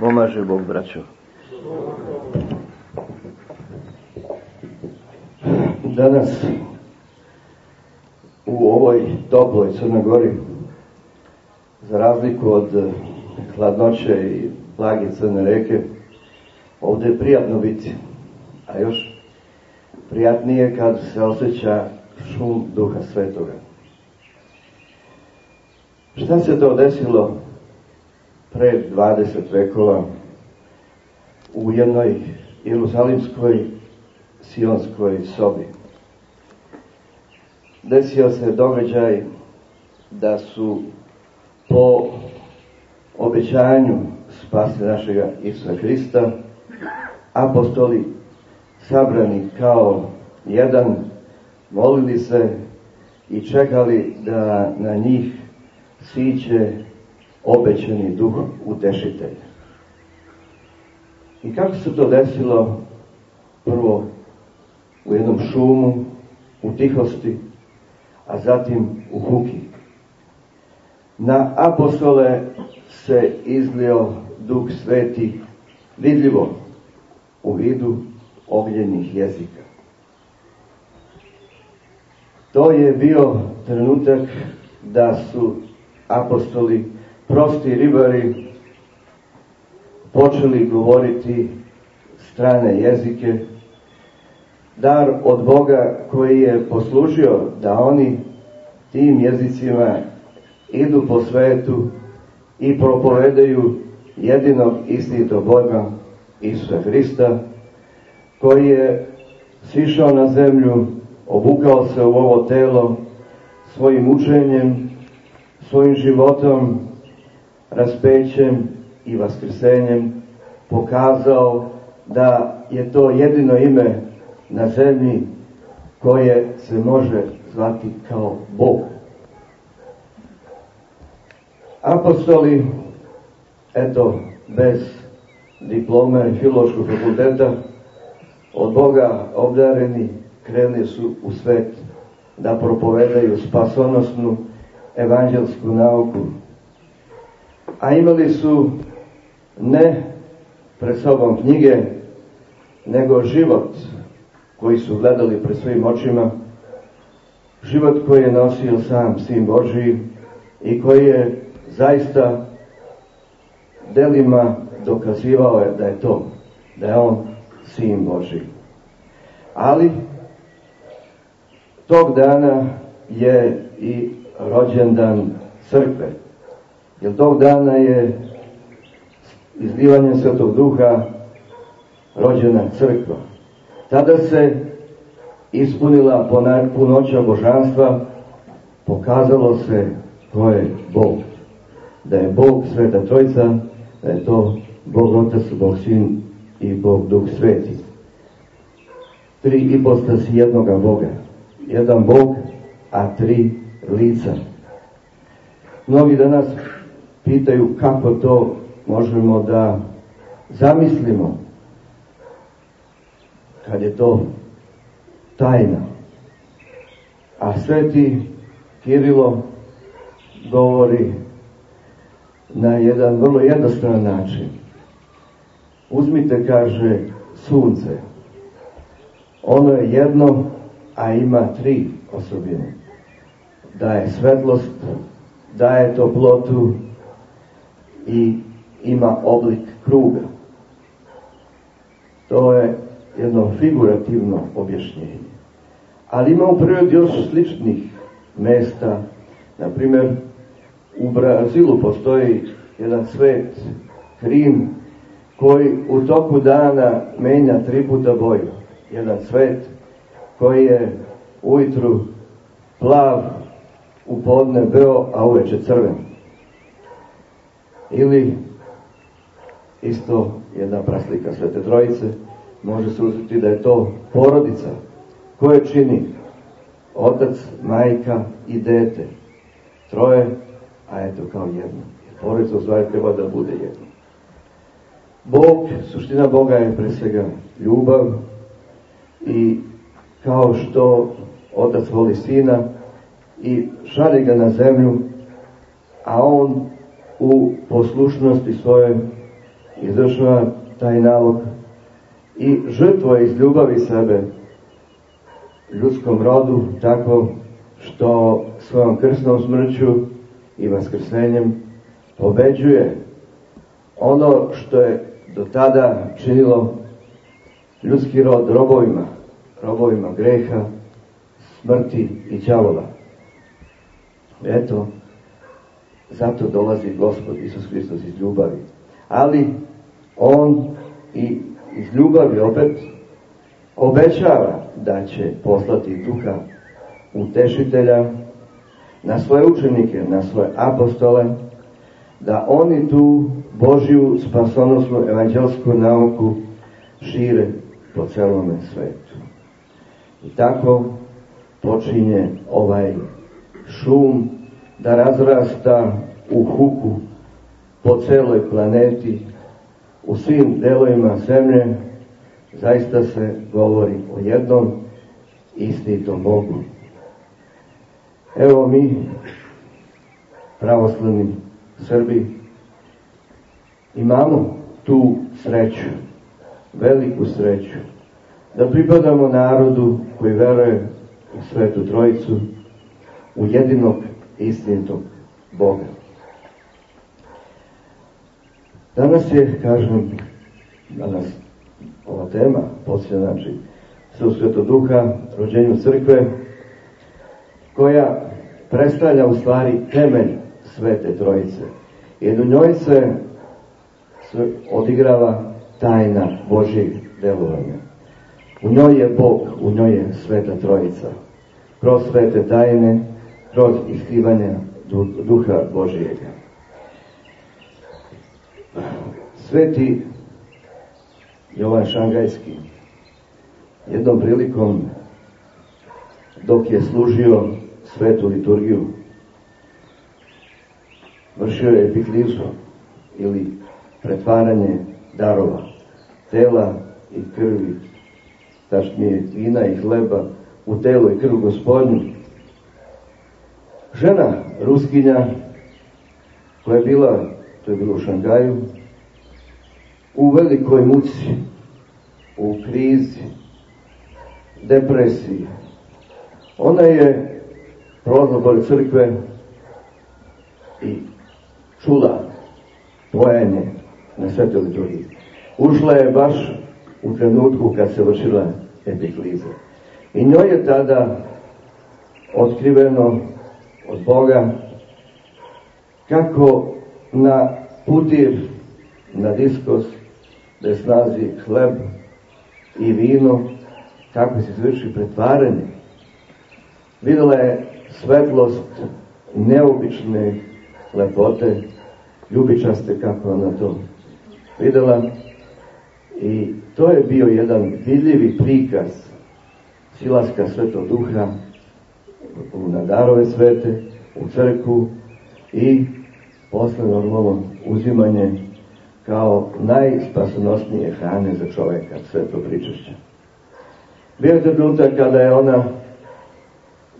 Pomaže Bog, braćo. Danas u ovoj toploj Crnoj Gori, za razliku od hladnoće i plage Crne reke, ovde je prijatno biti, a još prijatnije kad se osjeća šum duha svetoga. Šta se to desilo pre 20 vekova u jednoj jerusalimskoj sionskoj sobi? Desio se događaj da su po obećanju spasi našega Isusa Hrista apostoli sabrani kao jedan molili se i čekali da na njih siće obećani duh utešitelj. I kako se to desilo? Prvo u jednom šumu, u tihosti, a zatim u huki. Na apostole se izlio duh sveti vidljivo u vidu ogljenih jezika. To je bio trenutak da su apostoli, prosti ribari, počeli govoriti strane jezike, dar od Boga koji je poslužio da oni tim jezicima idu po svetu i propovedaju jedinog istinitog Boga Isusa Hrista, koji je sišao na zemlju, obukao se u ovo telo svojim učenjem, svojim životom, raspećem i vaskrsenjem pokazao da je to jedino ime na zemlji koje se može zvati kao Bog. Apostoli, eto, bez diplome filološkog fakulteta, od Boga obdareni, krenuli su u svet da propovedaju spasonosnu evanđelsku nauku. A imali su ne pred sobom knjige, nego život koji su gledali pred svojim očima, život koji je nosio sam Sin Božiji i koji je zaista delima dokazivao je da je to, da je on Sin Božiji. Ali tog dana je i rođendan crkve. Jer tog dana je izlivanjem Svetog Duha rođena crkva. Tada se ispunila punoća božanstva, pokazalo se ko je Bog. Da je Bog Sveta Trojca, da je to Bog Otac, Bog Sin i Bog Duh Sveti. Tri ipostasi jednoga Boga. Jedan Bog, a tri lica. Mnogi danas pitaju kako to možemo da zamislimo kad je to tajna. A sveti Kirilo govori na jedan vrlo jednostavan način. Uzmite, kaže, sunce. Ono je jedno, a ima tri osobine. Daje svetlost, daje toplotu i ima oblik kruga. To je jedno figurativno objašnjenje. Ali ima u prirodi još sličnih mesta. Na primjer, u Brazilu postoji jedan svet, Krim, koji u toku dana menja tri puta boju. Jedan svet koji je ujutru plav, u podne beo, a uveče crven. Ili isto jedna praslika Svete Trojice, može se uzeti da je to porodica koje čini otac, majka i dete. Troje, a eto kao jedno. Porodica stvari treba da bude jedno. Bog, suština Boga je pre svega ljubav i kao što otac voli sina i šalje ga na zemlju, a on u poslušnosti svoje izvršava taj nalog i žrtvuje iz ljubavi sebe ljudskom rodu tako što svojom krsnom smrću i vaskrsenjem pobeđuje ono što je do tada činilo ljudski rod robovima, robovima greha, smrti i đavola. Eto, zato dolazi Gospod Isus Hristos iz ljubavi. Ali On i iz ljubavi opet obećava da će poslati duha utešitelja na svoje učenike, na svoje apostole, da oni tu Božju spasonosnu evanđelsku nauku šire po celome svetu. I tako počinje ovaj šum da razrasta u huku po celoj planeti, u svim delovima zemlje, zaista se govori o jednom istinitom Bogu. Evo mi, pravoslavni Srbi, imamo tu sreću, veliku sreću, da pripadamo narodu koji veruje u Svetu Trojicu, u jedinog istinitog Boga. Danas je, kažem, danas ova tema poslije znači sve Sveto Duha, rođenju crkve, koja predstavlja u stvari temelj Svete Trojice. Jer u njoj se odigrava tajna Božjeg delovanja. U njoj je Bog, u njoj je Sveta Trojica. Kroz svete tajne, kroz iskrivanje duha Božijega. Sveti Jovan Šangajski jednom prilikom dok je služio svetu liturgiju vršio je epiklizu ili pretvaranje darova tela i krvi tačnije vina i hleba u telo i krv gospodnju žena ruskinja koja je bila to je bilo u Šangaju u velikoj muci u krizi depresiji ona je prolazila pored crkve i čula pojanje na svetoj liturgiji. Ušla je baš u trenutku kad se vršila epikliza. I njoj je tada otkriveno od Boga kako na putir, na diskos, da snazi hleb i vino, kako se izvrši pretvaranje. Videla je svetlost neobične lepote, ljubičaste kako ona to videla i to je bio jedan vidljivi prikaz silaska svetog duha na darove svete, u crku i posle normalno uzimanje kao najspasonosnije hrane za čoveka, sve to pričašće. Bio je trenutak kada je ona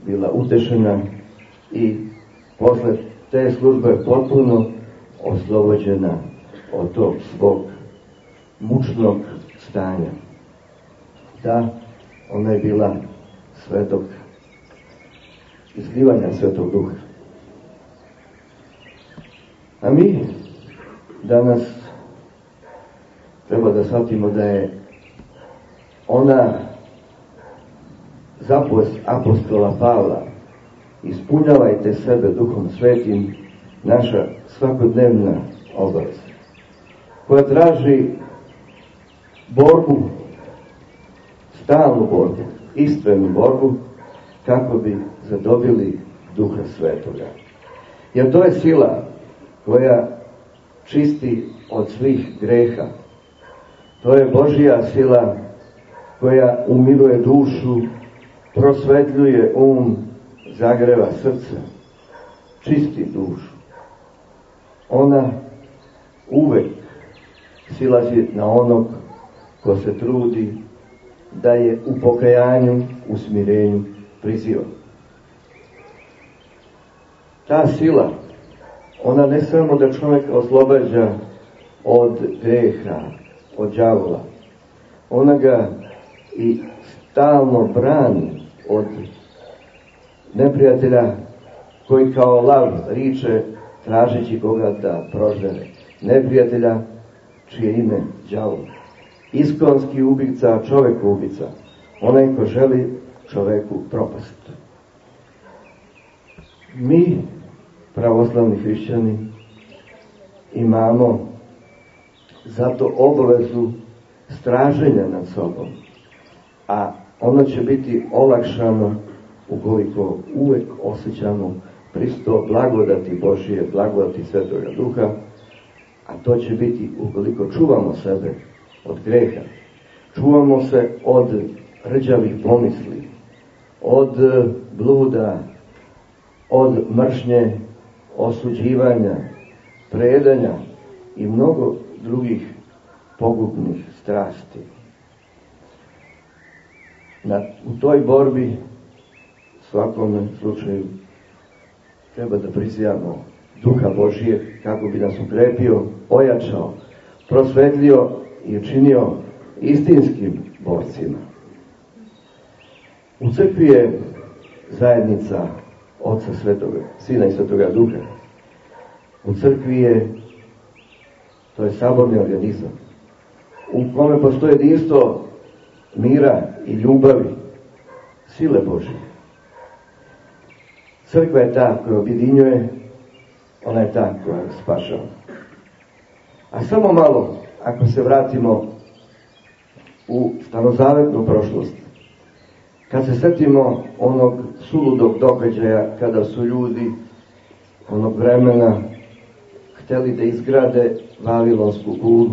bila utešena i posle te službe potpuno oslobođena od tog svog mučnog stanja. Da, ona je bila svetog izlivanja svetog duha. A mi danas treba da shvatimo da je ona zapost apostola Pavla ispunjavajte sebe duhom svetim naša svakodnevna obaveza koja traži borbu stalnu borbu istvenu borbu kako bi zadobili duha svetoga jer to je sila koja čisti od svih greha to je Božija sila koja umiruje dušu prosvetljuje um zagreva srce, čisti dušu. Ona uvek silazi na onog ko se trudi da je u pokajanju, u smirenju priziva. Ta sila, ona ne samo da čovjek oslobađa od greha, od đavola. Ona ga i stalno brani od neprijatelja koji kao lav riče tražeći koga da proždere. Neprijatelja čije ime đavo. Iskonski ubica, čovek ubica. Onaj ko želi čoveku propast. Mi, pravoslavni hrišćani, imamo zato obavezu straženja nad sobom, a ono će biti olakšano ukoliko uvek osjećamo pristo blagodati Božije, blagodati Svetoga Duha, a to će biti ukoliko čuvamo sebe od greha, čuvamo se od rđavih pomisli, od bluda, od mršnje, osuđivanja, predanja i mnogo drugih pogubnih strasti. Na, u toj borbi svakom slučaju treba da prizijamo duha Božije kako bi nas ukrepio, ojačao, prosvetlio i učinio istinskim borcima. U crkvi je zajednica Oca Svetoga, Sina i Svetoga Duha. U crkvi je, to je saborni organizam, u kome postoje jedinstvo mira i ljubavi, sile Božije. Crkva je ta koja objedinjuje, ona je ta koja spašava. A samo malo, ako se vratimo u starozavetnu prošlost, kad se setimo onog suludog događaja kada su ljudi onog vremena hteli da izgrade Vavilonsku kulu.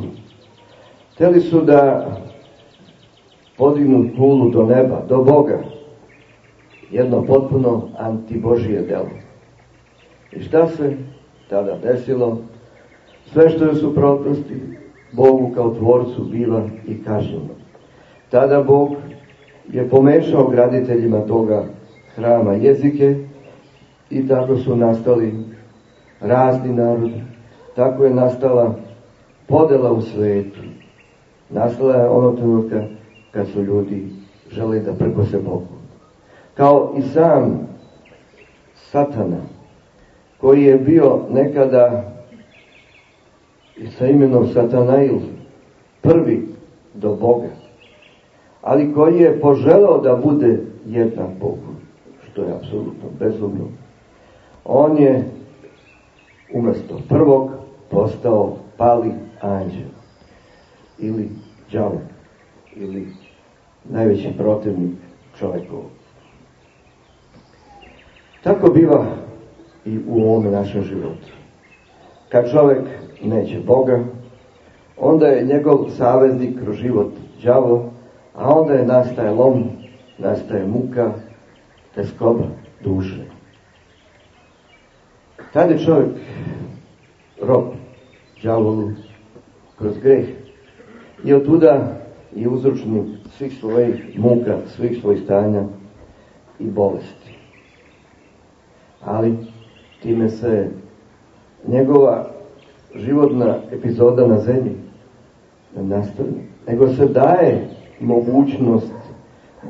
Hteli su da podignu kulu do neba, do Boga. Jedno potpuno antibožije delo. I šta se tada desilo? Sve što je suprotnosti Bogu kao tvorcu biva i kažnjeno. Tada Bog je pomešao graditeljima toga hrama jezike i tako su nastali razni narodi. Tako je nastala podela u svetu. Nastala je ono trenutka kad su ljudi želi da prkose Bogu. Kao i sam satana, koji je bio nekada sa imenom Satanail, prvi do Boga, ali koji je poželao da bude jednak Bogu, što je apsolutno bezumno. On je umesto prvog postao pali anđel ili đavo ili najveći protivnik čovekov. Tako biva i u ovom našem životu. Kad čovek neće Boga, onda je njegov saveznik kroz život đavo, a onda je nastaje lom, nastaje muka, teskoba duše. Tad je čovjek rob đavolu kroz greh i od tuda je uzročnik svih svojih muka, svih svojih stanja i bolesti. Ali time se njegova životna epizoda na zemlji nastavlja, nego se daje mogućnost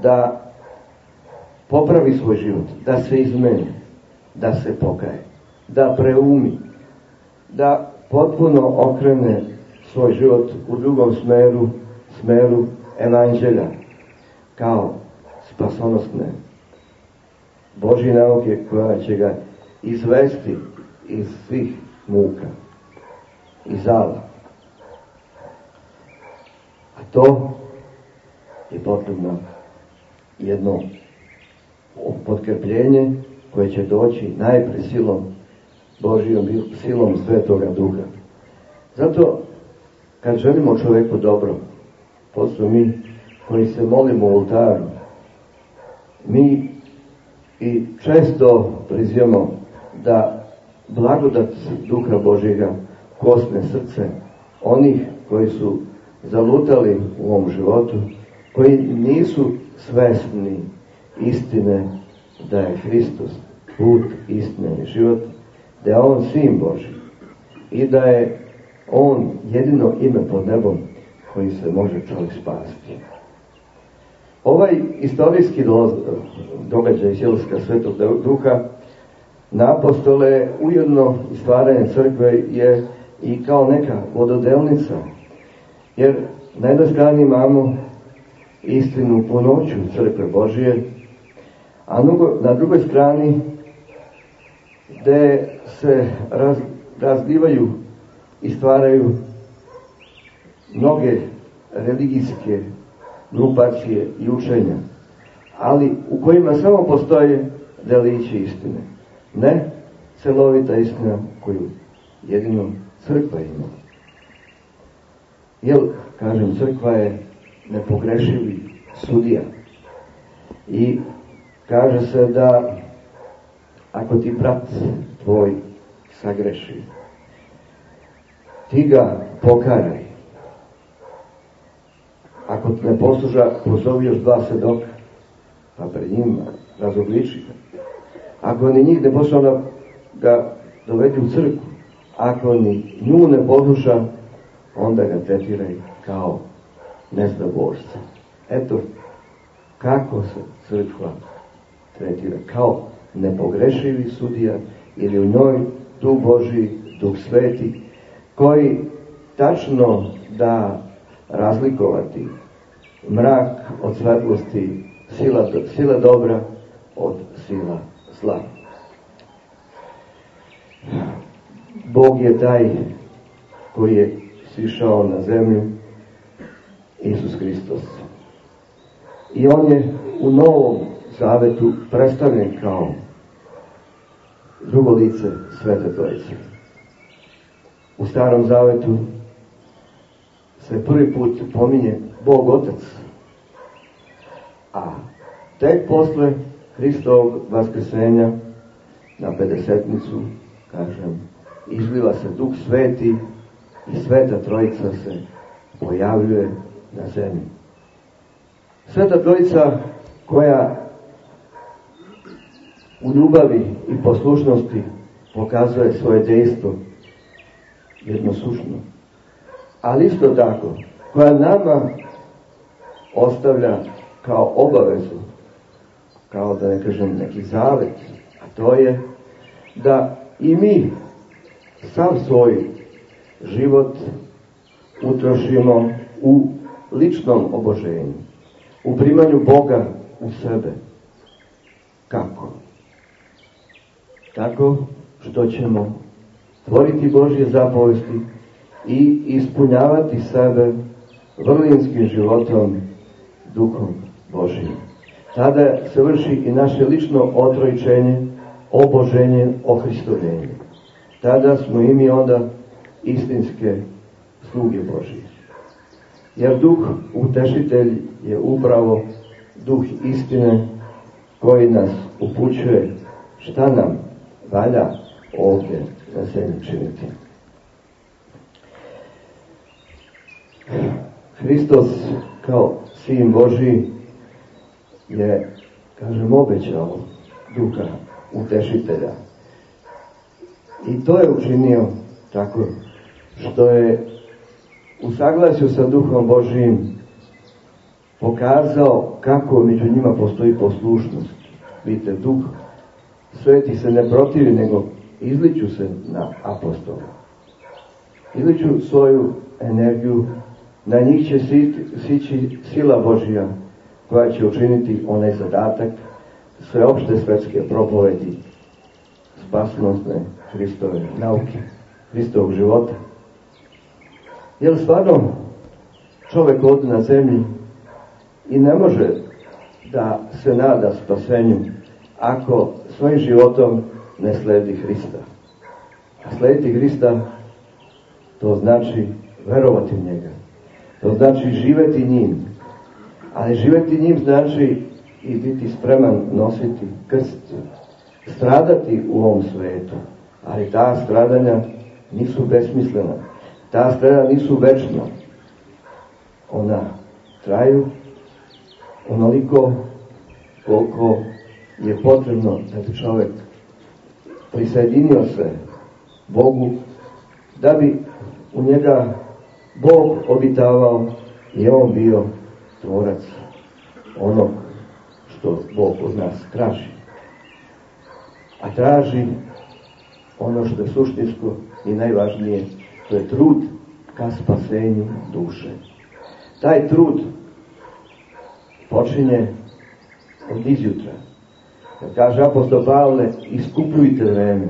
da popravi svoj život, da se izmeni, da se pokaje, da preumi, da potpuno okrene svoj život u drugom smeru, smeru evanđelja, kao spasonosne Božje nauke koja će ga izvesti iz svih muka i zala. A to je potrebno jedno potkrpljenje koje će doći najpre silom Božijom silom Svetoga Duha. Zato, kad želimo čoveku dobro, posle mi koji se molimo u oltaru, mi i često prizivamo da blagodat Duha Božjega kosne srce onih koji su zalutali u ovom životu, koji nisu svesni istine da je Hristos put, istine i život, da je On sin Boži i da je on jedino ime pod nebom koji se može čovjek spasti. Ovaj istorijski događaj Sjelska svetog duha na apostole ujedno i stvaranje crkve je i kao neka vododelnica. Jer na jednoj strani imamo istinu punoću crkve Božije, a na drugoj strani gde se raz, razlivaju i stvaraju mnoge religijske grupacije i učenja, ali u kojima samo postoje delići istine. Ne celovita istina koju jedino crkva ima. Jer, kažem, crkva je nepogrešivi sudija. I kaže se da ako ti brat tvoj sagreši, ti ga pokaraj. Ako te ne posluža, pozovi još dva sedoka, pa pred njima razobliči ga. Ako ni njih ne posluša, onda ga dovedi u crkvu. Ako ni nju ne posluša, onda ga tretiraj kao neznaborca. Eto, kako se crkva tretira? Kao nepogrešivi sudija ili u njoj duh Boži, duh sveti, koji tačno da razlikovati mrak od svetlosti, sila, sila dobra od sila zla. Bog je taj koji je sišao na zemlju, Isus Hristos. I on je u Novom Zavetu predstavljen kao drugo lice Svete Trojice. U Starom Zavetu se prvi put pominje Bog Otac, a tek posle Hristovog vaskrsenja na pedesetnicu, kažem, izliva se Duh Sveti i Sveta Trojica se pojavljuje na zemlji. Sveta Trojica koja u ljubavi i poslušnosti pokazuje svoje dejstvo jednosušno. Ali isto tako, koja nama ostavlja kao obavezu, kao da ne kažem neki zavet, a to je da i mi sam svoj život utrošimo u ličnom oboženju, u primanju Boga u sebe. Kako? Tako što ćemo tvoriti Božje zapovesti i ispunjavati sebe vrlinskim životom duhom Božijim. Tada se vrši i naše lično otrojčenje, oboženje, ohristovljenje. Tada smo i mi onda istinske sluge Božije. Jer duh utešitelj je upravo duh istine koji nas upućuje šta nam valja ovdje na zemlji činiti. Hristos kao sin Boži je, kažem, obećao duha utešitelja. I to je učinio tako što je u saglasju sa duhom Božijim pokazao kako među njima postoji poslušnost. Vidite, duh sveti se ne protivi, nego izliču se na apostola. Izliču svoju energiju, na njih će sići sila Božija koja će učiniti onaj zadatak sveopšte svetske propovedi spasnostne Hristove nauke, Hristovog života. Jer stvarno čovek ovdje na zemlji i ne može da se nada spasenju ako svojim životom ne sledi Hrista. A slediti Hrista to znači verovati u njega. To znači živeti njim. Ali živeti njim znači i biti spreman nositi krst. Stradati u ovom svetu. Ali ta stradanja nisu besmislena. Ta stradanja nisu večna. Ona traju onoliko koliko je potrebno da bi čovjek prisjedinio se Bogu da bi u njega Bog obitavao i on bio tvorac onog što Bog od nas traži. A traži ono što je suštinsko i najvažnije, to je trud ka spasenju duše. Taj trud počinje od izjutra. Kaže apostol Pavle, iskupljujte vreme.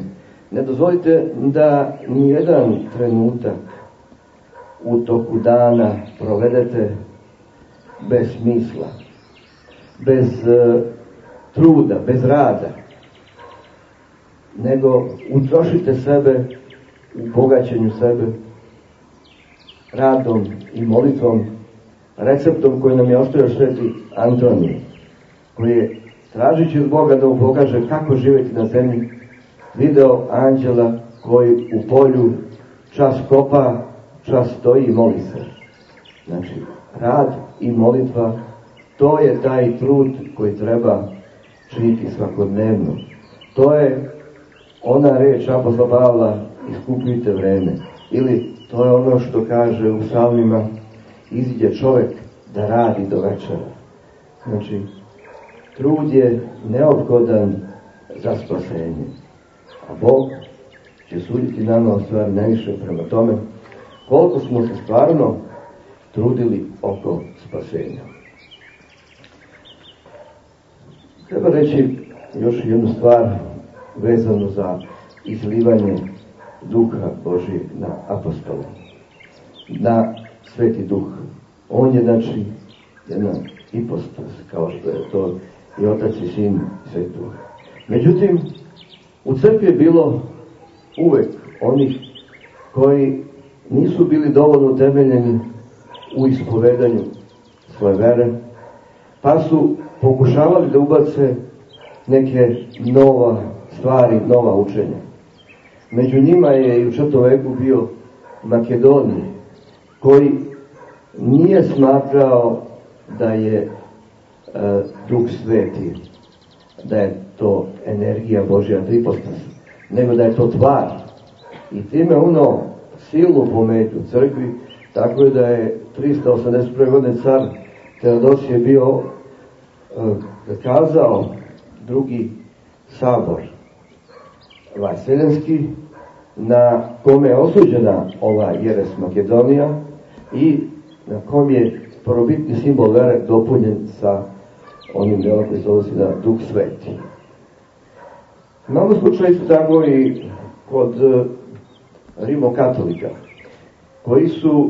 Ne dozvolite da nijedan trenutak u toku dana provedete bez smisla, bez uh, truda, bez rada, nego utrošite sebe u bogaćenju sebe radom i molitvom, receptom koji nam je ostavio sveti Antonij, koji je tražići od Boga da mu pokaže kako živjeti na zemlji, video anđela koji u polju čas kopa, čas stoji i moli se. Znači, rad i molitva, to je taj trud koji treba činiti svakodnevno. To je ona reč apostola Pavla, iskupljujte vreme. Ili to je ono što kaže u salmima, iziđe čovek da radi do večera. Znači, trud je neophodan za spasenje. A Bog će suditi nama o stvari najviše prema tome koliko smo se stvarno trudili oko spasenja. Treba reći još jednu stvar vezano za izlivanje duha Božijeg na apostole, na sveti duh. On je, znači, jedna ipostas, kao što je to i otac i sin sveti duh. Međutim, u crkvi je bilo uvek onih koji nisu bili dovoljno utemeljeni u ispovedanju svoje vere, pa su pokušavali da ubace neke nova stvari, nova učenja. Među njima je i u četvrtom veku bio Makedonije, koji nije smatrao da je e, Duh Sveti, da je to energija Božja tripostas, nego da je to tvar. I time ono silnu pometu crkvi, tako je da je 381. godine car Teodosije bio e, kazao drugi sabor Vaseljenski na kome je osuđena ova Jeres Makedonija i na kom je probitni simbol vere dopunjen sa onim delom koji se odnosi na Duh Sveti. Imamo slučaj su tako i kod e, rimokatolika, koji su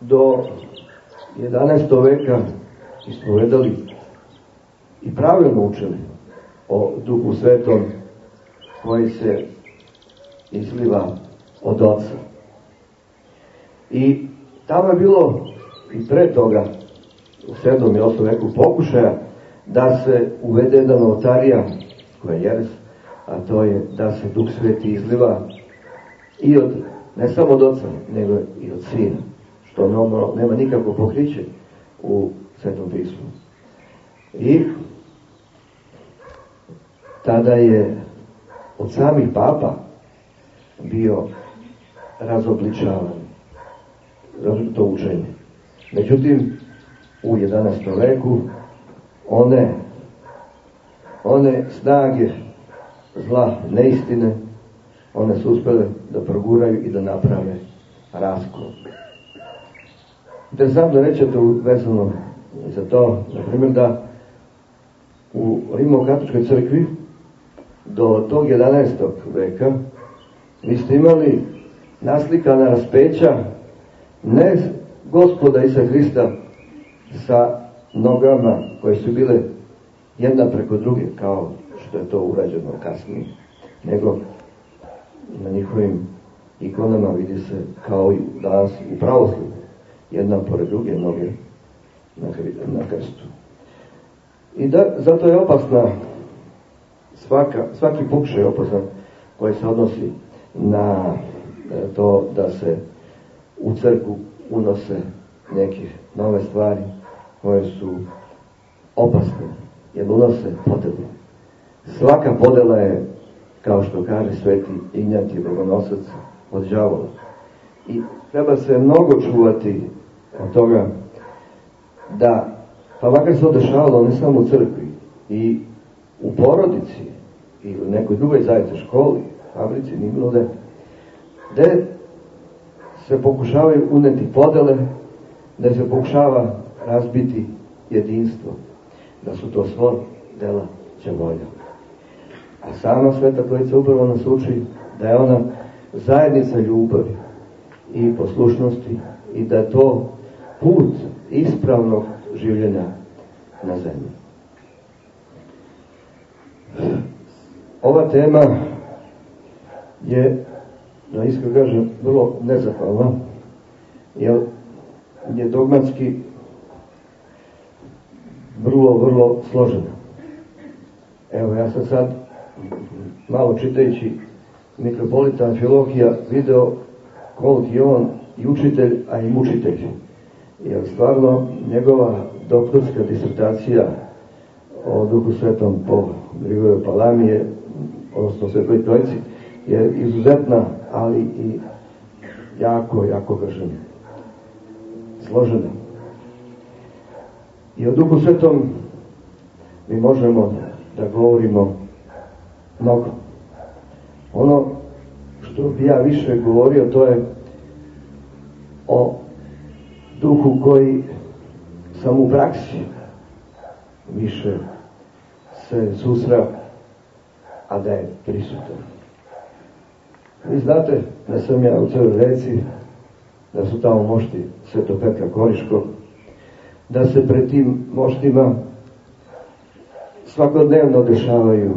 do 11. veka ispovedali i pravilno učili o Duhu Svetom koji se izliva od oca. I tamo je bilo i pre toga u 7. i 8. veku pokušaja da se uvede jedna novotarija koja je jeres, a to je da se Duh Sveti izliva i od, ne samo od oca, nego i od sina, što normalno nema nikako pokriće u Svetom pismu. I tada je od samih papa bio razobličavan to učenje. Međutim, u 11. veku one one snage zla, neistine, one su uspele da proguraju i da naprave raskol. Interesantno rećete vezano za to, na primjer, da u Rimokatoličkoj crkvi do tog 11. veka vi ste imali naslikana raspeća ne gospoda Isa Hrista sa nogama koje su bile jedna preko druge kao što je to urađeno kasnije nego na njihovim ikonama vidi se kao i danas u pravoslavlju jedna pored druge noge na, na krstu i da, zato je opasna svaka, svaki pokušaj opasan koji se odnosi na e, to da se u crku unose neke nove stvari koje su opasne, jer unose podelu. Svaka podela je, kao što kaže sveti Ignjati Bogonosac, od džavola. I treba se mnogo čuvati od toga da, pa makar se to dešavalo ne samo u crkvi, i u porodici, i u nekoj drugoj zajednici, školi, fabrici, nije bilo gde, gde se pokušavaju uneti podele, da se pokušava razbiti jedinstvo, da su to svo dela će volja. A sama Sveta Trojica upravo nas uči da je ona zajednica ljubavi i poslušnosti i da to put ispravnog življenja na zemlji. Ova tema je, da iskreno kažem, vrlo nezahvalna, jer je dogmatski vrlo, vrlo složena. Evo, ja sam sad, malo čitajući Mitropolita Amfilohija, video koliki je on i učitelj, a i mučitelj. Jer stvarno njegova doktorska disertacija o Duhu Svetom po Grigoriju Palamije, odnosno Svetoj Trojici, je izuzetna, ali i jako, jako kažem, složena. I o Duhu Svetom mi možemo da govorimo mnogo. Ono što bi ja više govorio, to je o duhu koji sam u praksi više se susreo, a da je prisutan. Vi znate da sam ja u celoj reci, da su tamo mošti Sveto Petra Koriškog, da se pred tim moštima svakodnevno dešavaju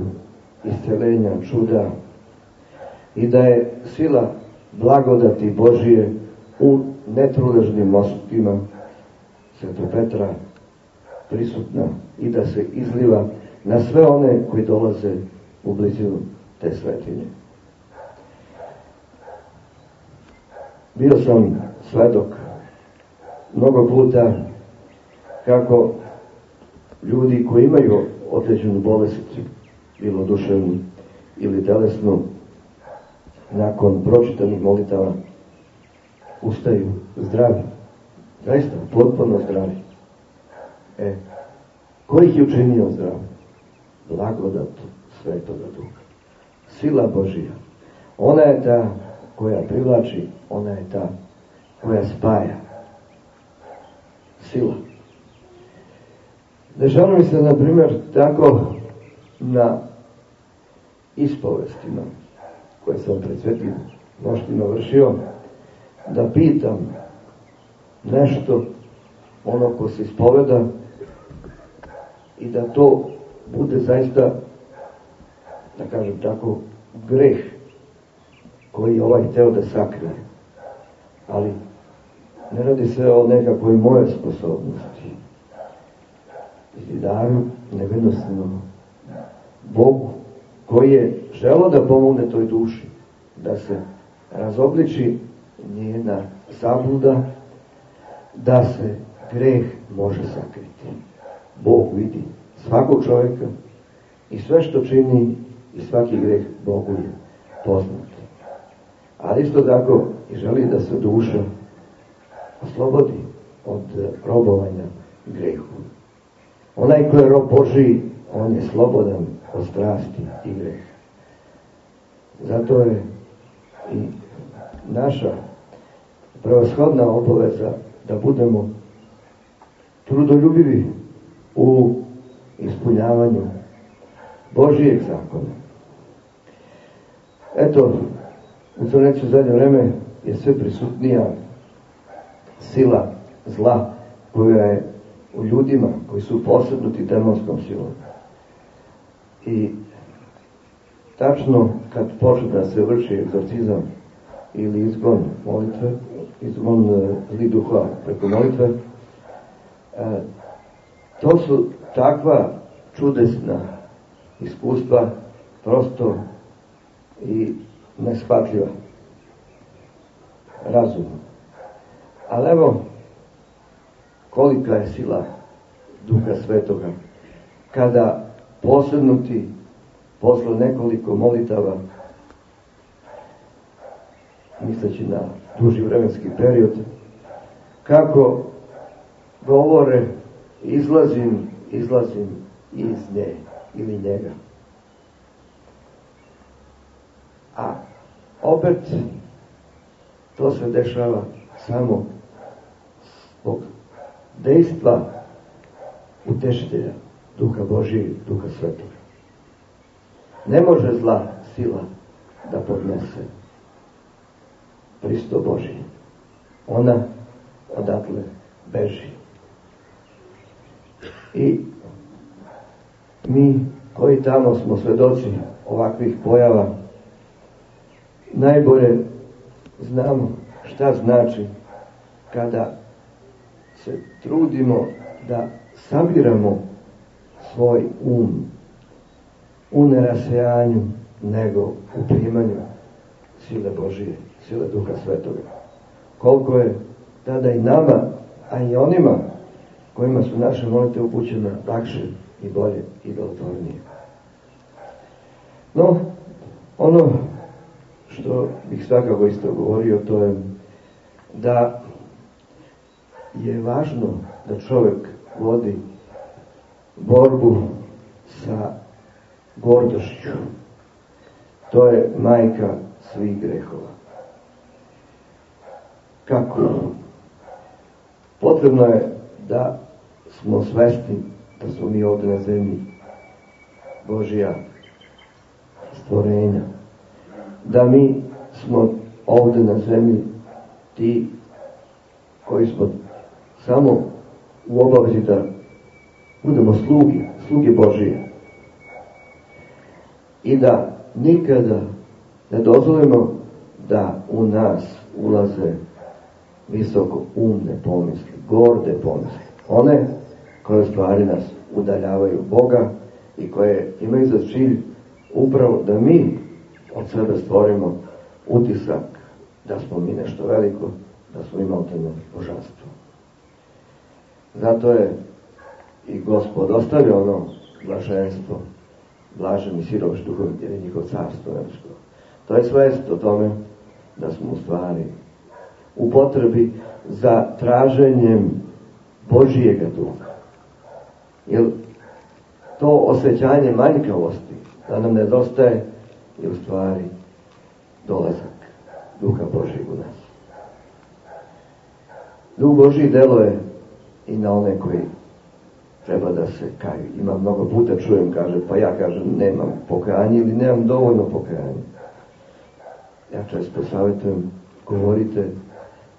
iscelenja, čuda i da je sila blagodati Božije u netruležnim mostima Sveto Petra prisutna i da se izliva na sve one koji dolaze u blizinu te svetinje. Bio sam svedok mnogo puta kako ljudi koji imaju određenu bolest, bilo duševnu ili telesnu, nakon pročitanih molitava ustaju zdravi. Zaista, potpuno zdravi. E, ko ih je učinio zdravi? Blagodat Svetoga Duha. Sila Božija. Ona je ta koja privlači, ona je ta koja spaja. Sila. Dešava mi se, na primjer, tako na ispovestima koje sam pred svetim moštima vršio, da pitam nešto ono ko se ispoveda i da to bude zaista, da kažem tako, greh koji ovaj hteo da sakrije. Ali ne radi se o nekakvoj moje sposobnosti zidaru, jednostavno Bogu, koji je želo da pomogne toj duši, da se razobliči njena zabluda, da se greh može sakriti. Bog vidi svakog čovjeka i sve što čini i svaki greh Bogu je poznat. Ali isto tako i želi da se duša oslobodi od robovanja grehu. Onaj ko je rob Boži, on je slobodan od strasti i greha. Zato je i naša prevashodna obaveza da budemo trudoljubivi u ispunjavanju Božijeg zakona. Eto, u to neću zadnje vreme je sve prisutnija sila zla koja je u ljudima koji su posebnuti demonskom silom. I tačno kad počne da se vrši egzorcizam ili izgon molitve, izgon e, zli duha preko molitve, e, to su takva čudesna iskustva, prosto i neshvatljiva razumno. Ali evo, kolika je sila Duha Svetoga kada posebnuti posle nekoliko molitava misleći na duži vremenski period, kako govore izlazim, izlazim iz nje ili njega. A opet to se dešava samo zbog dejstva utešitelja, duha Božije, duha svetoga. Ne može zla sila da podnese pristo Božije. Ona odatle beži. I mi koji tamo smo svedoci ovakvih pojava najbolje znamo šta znači kada se trudimo da sabiramo svoj um u nerasejanju nego u primanju sile Božije, sile Duha Svetoga. Koliko je tada i nama, a i onima kojima su naše molite upućene lakše i bolje i delotvornije. No, ono što bih svakako isto govorio, to je da je važno da čovjek vodi borbu sa gordošću. To je majka svih grehova. Kako? Potrebno je da smo svesni da smo mi ovdje na zemlji Božija stvorenja. Da mi smo ovdje na zemlji ti koji smo samo u obavezi da budemo slugi, slugi Božije. I da nikada ne dozvolimo da u nas ulaze visoko umne pomisli, gorde pomisli. One koje stvari nas udaljavaju Boga i koje imaju za cilj upravo da mi od sebe stvorimo utisak da smo mi nešto veliko, da smo imali božanstvo. Zato je i gospod ostavio ono blaženstvo, blaženi siroš duhom, jer je njihov carstvo nebesko. To je svest o tome da smo u stvari u potrebi za traženjem Božijega duha. Jer to osjećanje manjkavosti da nam nedostaje je u stvari dolazak duha Božijeg u nas. Duh Božiji deluje i na one koji treba da se kaju. Ima mnogo puta čujem, kaže, pa ja kažem, nemam pokajanje ili nemam dovoljno pokajanje. Ja često savjetujem, govorite,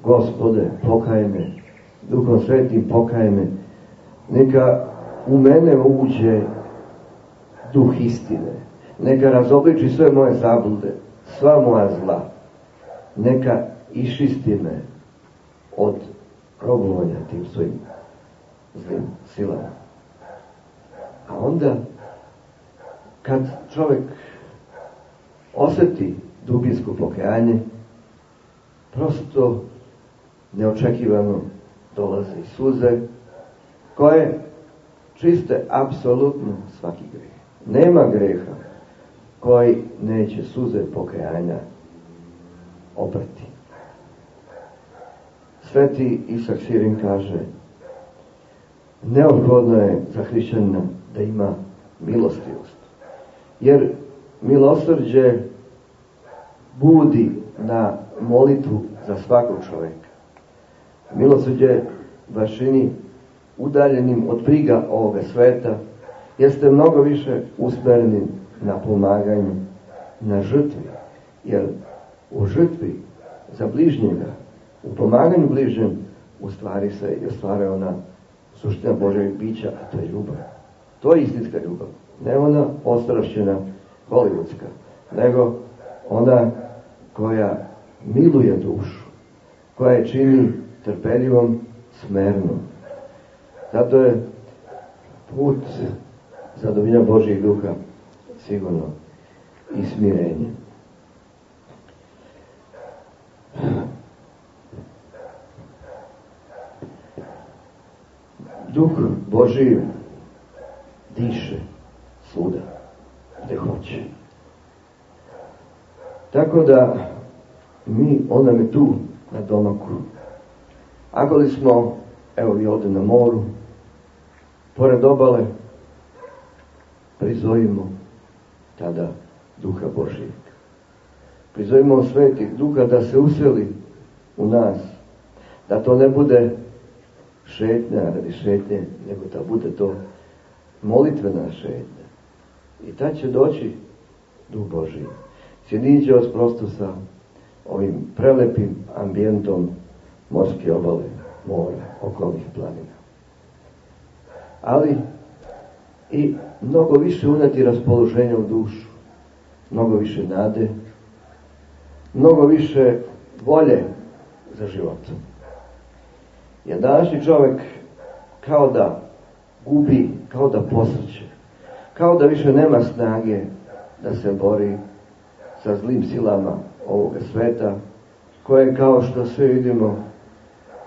gospode, pokaj me, duhom svetim pokaj me, neka u mene uđe duh istine, neka razobliči sve moje zablude, sva moja zla, neka išisti me od robovanja tim svojim zlim silama. A onda, kad čovjek osjeti dubinsko pokajanje, prosto neočekivano dolaze suze, koje čiste apsolutno svaki greh. Nema greha koji neće suze pokajanja oprati. Sveti Isak Sirin kaže neophodno je za hrišćanina da ima milostivost. Jer milosrđe budi na molitvu za svakog čovjeka. Milosrđe vašini udaljenim od briga ovoga sveta, jeste mnogo više usmereni na pomaganju, na žrtvi. Jer u žrtvi za bližnjega, u pomaganju bližnjem, u stvari se i ostvara ona suština Božeg bića, a to je ljubav. To je istinska ljubav. Ne ona ostrašćena hollywoodska, nego ona koja miluje dušu, koja je čini trpeljivom, smernom. Zato je put zadovoljenja Božih duha sigurno i smirenje. Duh Boži diše svuda gde hoće. Tako da mi, on nam je tu na domaku. Ako li smo, evo i ovdje na moru, pored obale, prizovimo tada duha Božijeg. Prizovimo sveti duha da se useli u nas. Da to ne bude šetnja radi šetnje, nego da bude to molitvena šetnja. I tad će doći duh Božiji. Sjedinit će vas prosto sa ovim prelepim ambijentom morske obale, mora, okolnih planina. Ali i mnogo više uneti raspoloženja u dušu, mnogo više nade, mnogo više volje za život. Jer današnji čovjek kao da gubi, kao da posrće, kao da više nema snage da se bori sa zlim silama ovoga sveta, koje kao što sve vidimo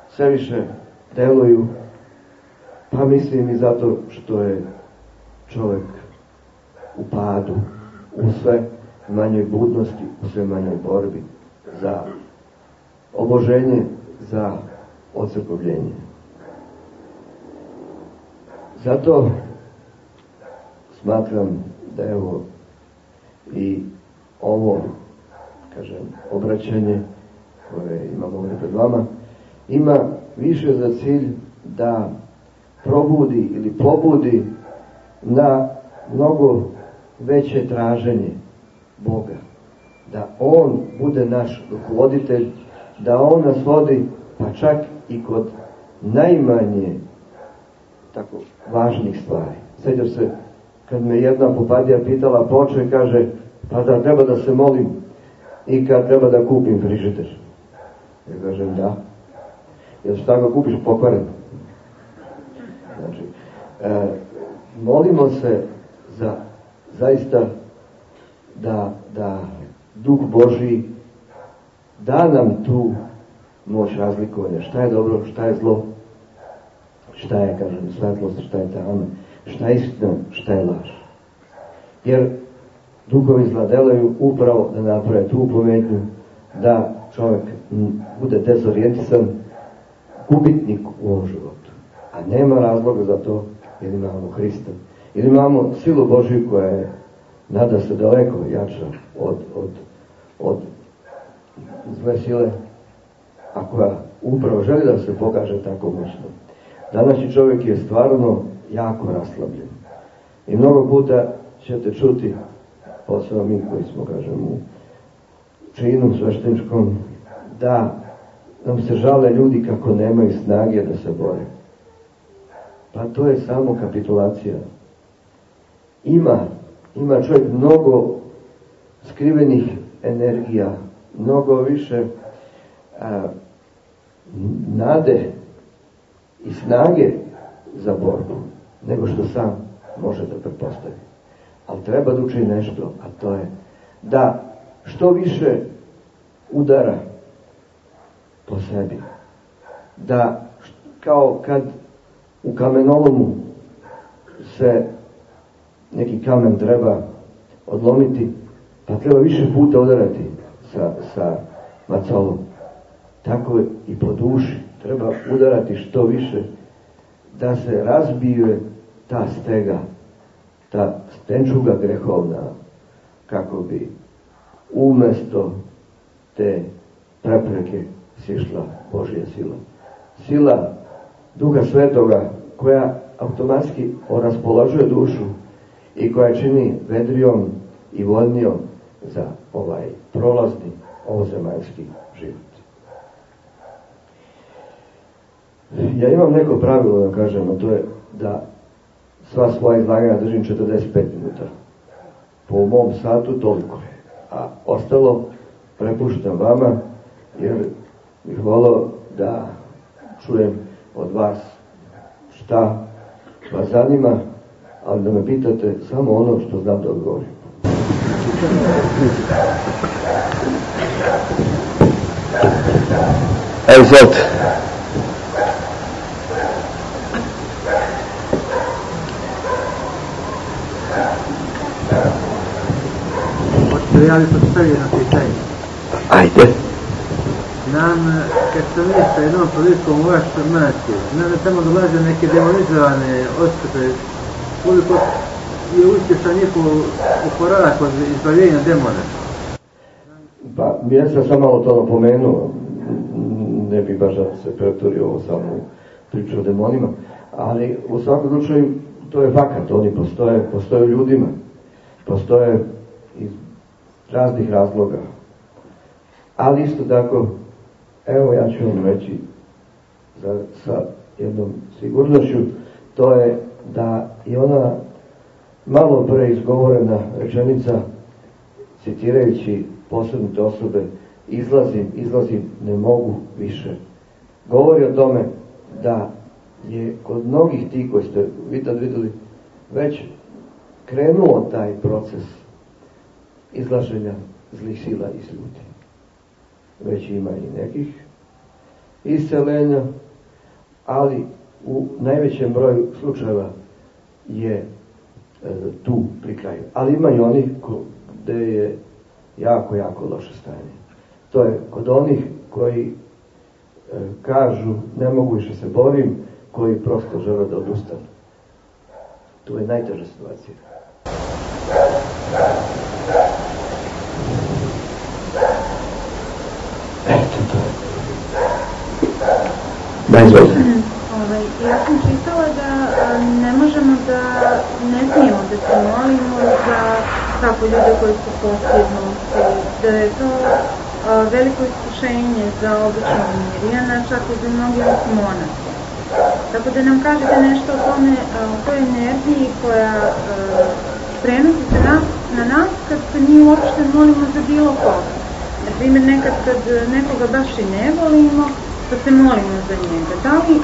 sve više deluju, pa mislim i zato što je čovjek u padu, u sve manjoj budnosti, u sve manjoj borbi za oboženje, za ocrkovljenje. Zato smatram da evo i ovo, kažem, obraćanje koje imamo ovdje pred vama, ima više za cilj da probudi ili pobudi na mnogo veće traženje Boga. Da On bude naš rukovoditelj, da On nas vodi pa čak i kod najmanje tako važnih stvari. Sjećam se kad me jedna popadija pitala poče, kaže, pa da treba da se molim i kad treba da kupim frižider. Ja kažem da. Jer šta ga kupiš pokvaren? Znači, e, molimo se za zaista da, da duh Boži da nam tu moć razlikovanja. Šta je dobro, šta je zlo, šta je, kažem, svetlost, šta je tamo, šta je istina, šta je laž. Jer duhovi zla delaju upravo da naprave tu pometnju da čovjek bude dezorijentisan, gubitnik u ovom životu. A nema razloga za to jer imamo Hrista. Jer imamo silu Božiju koja je nada se daleko jača od, od, od zle sile, a koja upravo želi da se pokaže tako moćno. Današnji čovjek je stvarno jako raslabljen. I mnogo puta ćete čuti, posebno mi koji smo, kažem, u činu svešteničkom, da nam se žale ljudi kako nemaju snage da se bore. Pa to je samo kapitulacija. Ima, ima čovjek mnogo skrivenih energija, mnogo više a, nade i snage za borbu, nego što sam može da pretpostavi. Ali treba da uči nešto, a to je da što više udara po sebi. Da kao kad u kamenolomu se neki kamen treba odlomiti, pa treba više puta udarati sa, sa macolom. Tako i po duši treba udarati što više da se razbije ta stega, ta stenčuga grehovna, kako bi umesto te prepreke sišla Božja sila. Sila Duha Svetoga koja automatski oraspolažuje dušu i koja čini vedrijom i voljnijom za ovaj prolazni ovozemaljski život. Ja imam neko pravilo da kažem, a to je da sva svoja izlaganja držim 45 minuta. Po mom satu toliko je. A ostalo prepuštam vama jer bih volio da čujem od vas šta vas zanima, ali da me pitate samo ono što znam da odgovorim. Evo, izvolite. Ja bih postavio na pitanje. Ajde. Znam, kad sam je sa jednom prilikom u vašoj manastir, znam da tamo dolaze neke demonizovane osobe, koliko je uspješan njihov uporadak od izbavljenja demona. Pa, ja sam samo malo to napomenuo, ne bi baš da se preturio ovo samo priču o demonima, ali u svakom slučaju to je fakat, oni postoje, postoje u ljudima, postoje iz raznih razloga. Ali isto tako, evo ja ću vam reći za, sa jednom sigurnošću, to je da je ona malo pre izgovorena rečenica, citirajući posebnite osobe, izlazim, izlazim, ne mogu više. Govori o tome da je kod mnogih ti koji ste vidjeli, vidjeli već krenuo taj proces izlaženja zlih sila iz ljudi. Već ima i nekih iscelenja, ali u najvećem broju slučajeva je e, tu pri kraju. Ali ima i onih gde je jako, jako loše stanje. To je kod onih koji e, kažu ne mogu više se borim, koji prosto žele da odustanu. To je najteža situacija. Eto to je. Da, Ovaj, ja sam čitala da ne možemo da, ne smijemo da se molimo za tako ljude koji su posljednosti, da je to a, veliko iskušenje za običnog mirjana, čak i za mnogi monasi. Tako da nam kažete nešto o tome, o toj energiji koja a, prenosi se nas, na nas kad se mi uopšte molimo za bilo koga. Na primjer, nekad kad nekoga baš i ne volimo, pa se molimo za njega. Da li, e,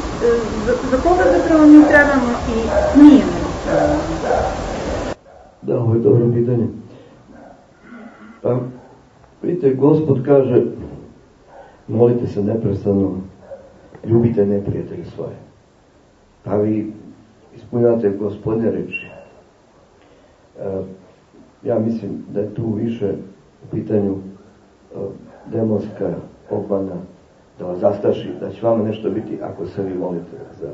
za, za koga zapravo mi trebamo i smijemo? Da, ovo je dobro pitanje. Pa, vidite, gospod kaže, molite se neprestano, ljubite neprijatelje svoje. Pa vi ispunjate gospodine reči. E, ja mislim da je tu više u pitanju e, demonska obmana, da vas zastraši, da će vama nešto biti ako se vi molite za...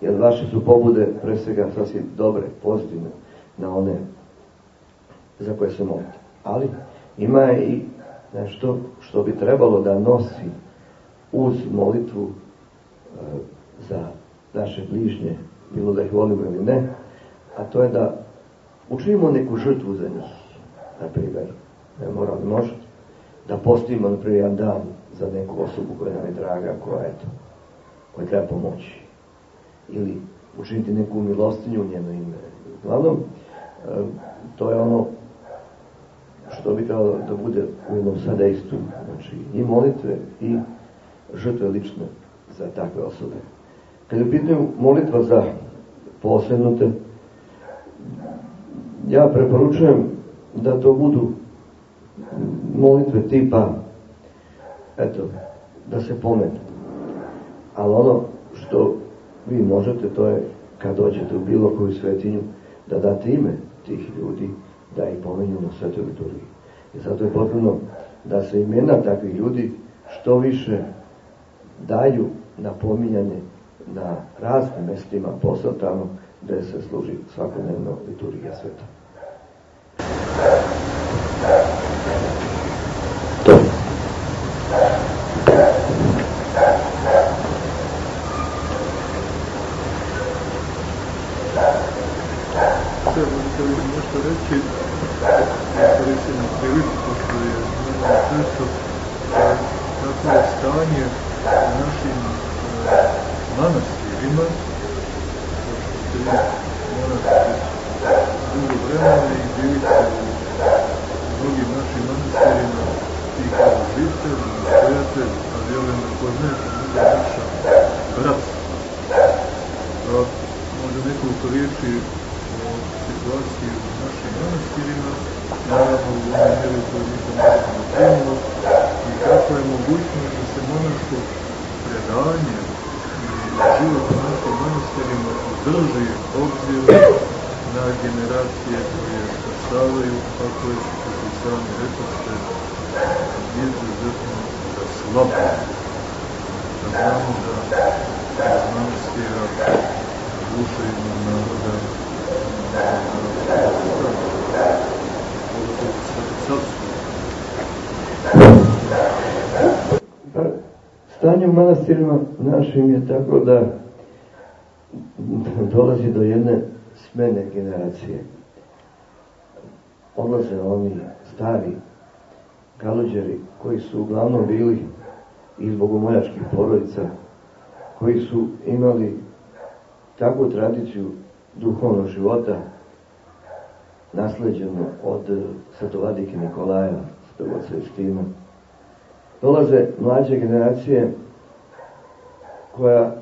Jer vaše su pobude pre svega sasvim dobre, pozitivne na one za koje se molite. Ali ima i nešto što bi trebalo da nosi uz molitvu e, za naše bližnje, bilo da ih volimo ili ne, a to je da učinimo neku žrtvu za njih. Na primjer, ne mora može, da postavimo na primjer jedan dan za neku osobu koja nam je draga, koja eto, koja treba pomoći. Ili učiniti neku milostinju u njeno ime. Uglavnom, e, to je ono što bi trebalo da bude u jednom sadejstvu. Znači, i molitve i žrtve lične za takve osobe. Kad je pitanju molitva za posebnute, ja preporučujem da to budu molitve tipa eto, da se pomenu. Ali ono što vi možete, to je kad dođete u bilo koju svetinju, da date ime tih ljudi, da ih pomenju na svetoj liturgiji. I zato je potrebno da se imena takvih ljudi što više daju na pominjanje na raznim mestima, posao tamo gde se služi svakodnevno liturgija sveta. To. Sve, možete li nešto reći, koristim na priliku, pošto je mnogo često, kako je stanje u našim e, manastirima, pošto ste vi monastir dugo vremena i bili ste u mnogim našim manastirima i kao žitelj, i prijatelj, a vjerujem da poznajete mnogo naša bratstva. Pa, možda nekoliko riječi o situaciji u našim manastirima, naravno u onoj mjeri koju mi to možemo da primimo, i kako je mogućnost da se monaško predanje i život u našim manastirima održi obzirom na generacije koje stasavaju, a koje su, kako sami rekoste, izuzetno rasle. zlobom. Da znamo da iz manastira duša jednog naroda Stanje u manastirima našim je tako da dolazi do jedne smene generacije. Odlaze oni stari galođeri koji su uglavnom bili iz bogomoljačkih porodica, koji su imali takvu tradiciju duhovnog života nasleđenu od svetovadike Nikolaja, svetovoca Justina. Dolaze mlađe generacije koja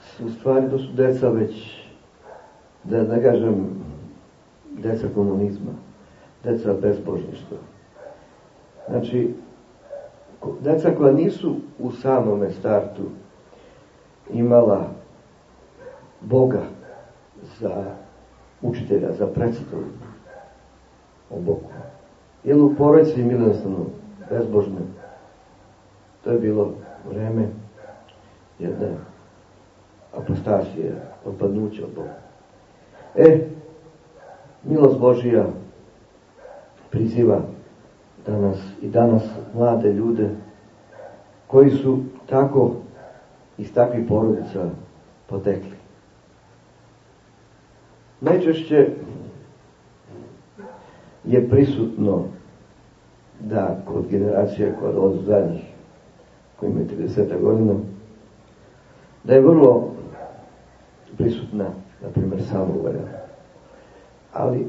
su stvari, to su deca već, da ne kažem, deca komunizma, deca bezbožništva. Znači, deca koja nisu u samome startu imala Boga za učitelja, za predstavu o Bogu. Jer u porodici jednostavno bezbožne. To je bilo vreme jedne apostasije, odpadnuća od Boga. E, milost Božija priziva danas i danas mlade ljude koji su tako iz takvih porodica potekli. Najčešće je prisutno da kod generacije koja od zadnjih koji imaju 30 godina da je vrlo prisutna na primjer samovolja. Ali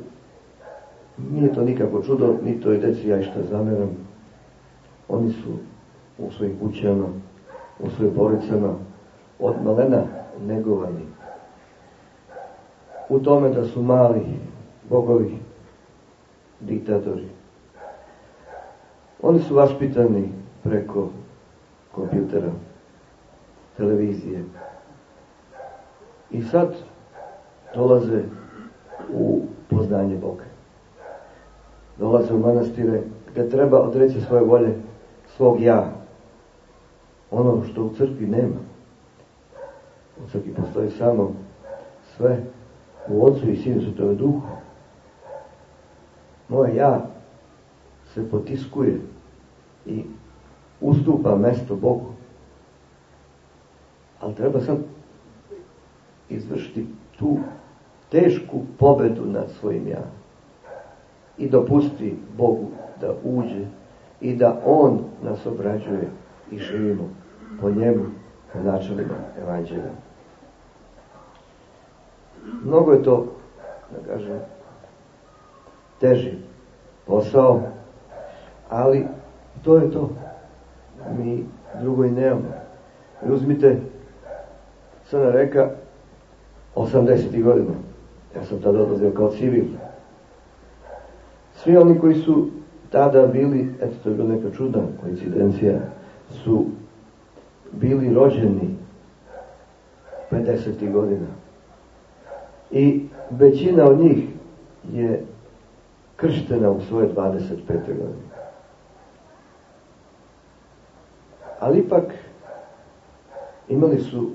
nije to nikako čudo ni to je deci ja što zameram. Oni su u svojim kućama u svojim poricama od malena negovani. U tome da su mali bogovi diktatori. Oni su vaspitani preko kompjutera, televizije. I sad dolaze u poznanje Boga. Dolaze u manastire gde treba odreći svoje volje, svog ja. Ono što u crkvi nema. U crkvi postoji samo sve u Otcu i Sinu Svetove Duhu. Moje ja se potiskuje i ustupa mesto Bogu. Ali treba sad izvršiti tu tešku pobedu nad svojim ja. I dopusti Bogu da uđe i da On nas obrađuje i živimo po njemu, po načelima evanđelja. Mnogo je to, da kažem, teži posao, ali to je to. Mi drugo i nemamo. Uzmite Crna reka 80. godina. Ja sam tada odlazio kao civil. Svi oni koji su tada bili, eto to je bila neka čudna koincidencija, su bili rođeni 50. godina. I većina od njih je krštena u svoje 25. godine. Ali ipak imali su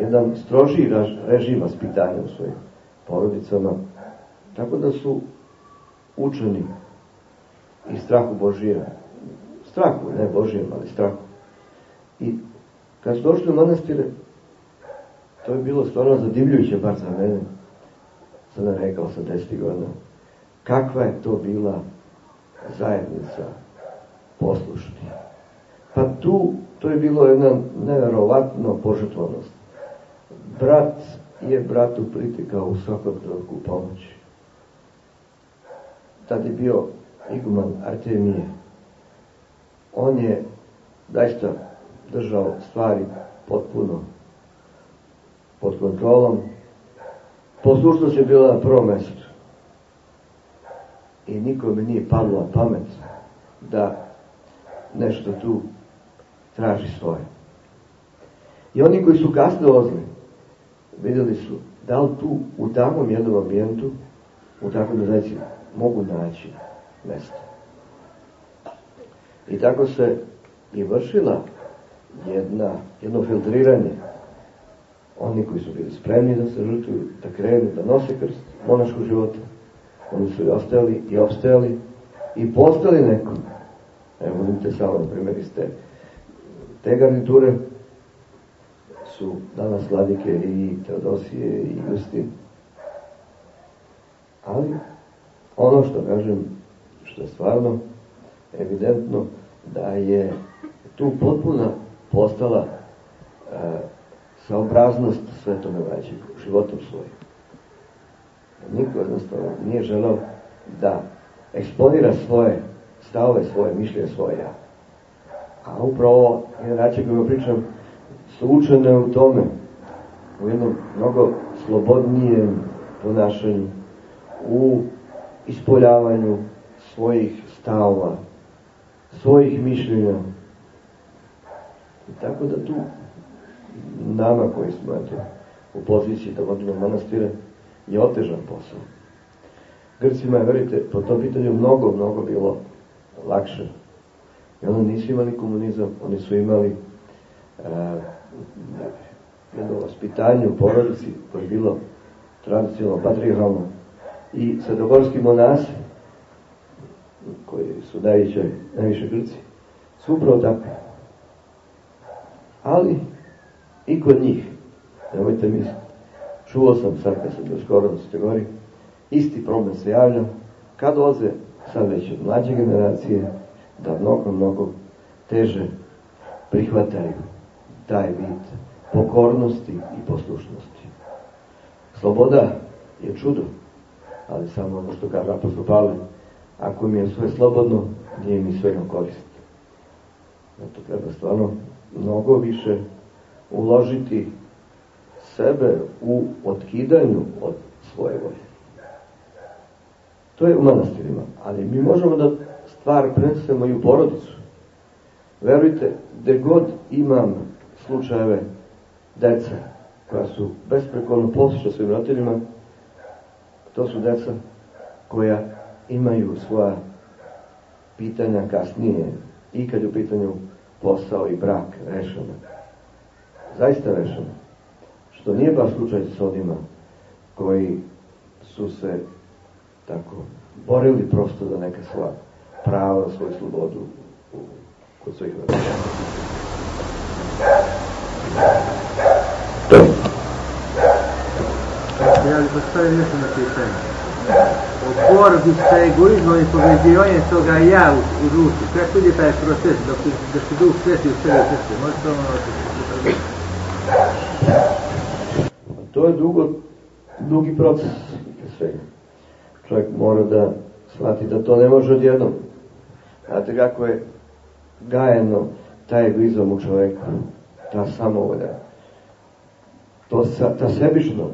jedan strožiji režim vaspitanja u svojim porodicama, tako da su učeni i strahu Božija. Strahu, ne Božijem, ali strahu. I kad su došli u manastire, to je bilo stvarno zadivljujuće, bar za mene, ne rekao sa deseti godina, kakva je to bila zajednica poslušnih. Pa tu, to je bilo jedna neverovatno požetvonost. Brat je bratu pritikao u svakom trenutku pomoći. Tad je bio iguman Artemije. On je daista držao stvari potpuno pod kontrolom. Poslušnost je bila na prvom mestu. I nikome nije padla pamet da nešto tu traži svoje. I oni koji su kasno ozli, vidjeli su da li tu u takvom jednom ambijentu, u takvom zajednici, mogu naći mesto. I tako se i vršila jedna, jedno filtriranje. Oni koji su bili spremni da se žrtvuju, da krenu, da nose krst monaškog života, oni su i ostali i obstajali i postali nekom. Evo, vidite samo, na primjer, iz te, te garniture su danas Vladike i Teodosije i Justin. Ali, ono što kažem, što je stvarno evidentno, da je tu potpuna postala e, saobraznost svetome vraćaju životom svojim. Niko jednostavno nije želao da eksponira svoje stavove, svoje mišljenje, svoje ja. A upravo generacije koje pričam su učene u tome, u jednom mnogo slobodnijem ponašanju, u ispoljavanju svojih stavova, svojih mišljenja. I tako da tu nama koji smo eto, u poziciji da vodimo manastire je otežan posao. Grcima je, verite, po tom pitanju mnogo, mnogo bilo lakše. I oni nisu imali komunizam, oni su imali uh, jedno vaspitanje u porodici koje je bilo tradicionalno, patriarhalno. I svetogorski monasi, koji su najviše, najviše Grci, su upravo takvi. Ali i kod njih, nemojte misliti, čuo sam sad kad sam bio skoro na Svetogori, isti problem se javlja, kad oze sad već od mlađe generacije, da mnogo, mnogo teže prihvataju taj vid pokornosti i poslušnosti. Sloboda je čudo, ali samo ono što kaže apostol Pavle, ako mi je sve slobodno, nije mi sve na korist. Zato treba stvarno mnogo više uložiti sebe u otkidanju od svoje volje. To je u manastirima, ali mi možemo da stvar prenesemo i u porodicu. Verujte, gde god imam slučajeve deca koja su besprekolno posluša svojim roditeljima, to su deca koja imaju svoja pitanja kasnije i kad je u pitanju posao i brak rešeno. Zaista rešeno. Što nije baš slučaj s onima koji su se tako borili prosto za neka svoja prava, svoju slobodu kod svojih roditelja. Ja bih postavio nešto na pitanje. O borbi sa egoizmom i povezivanje toga ja u, u duši. Kako ide taj proces dok da se duh sveti u sebi srce? Možete to malo To je dugo, dugi proces svega. Čovjek mora da shvati da to ne može odjednom. Znate kako je gajeno taj egoizam u čoveku, ta samovolja, to sa, ta sebično,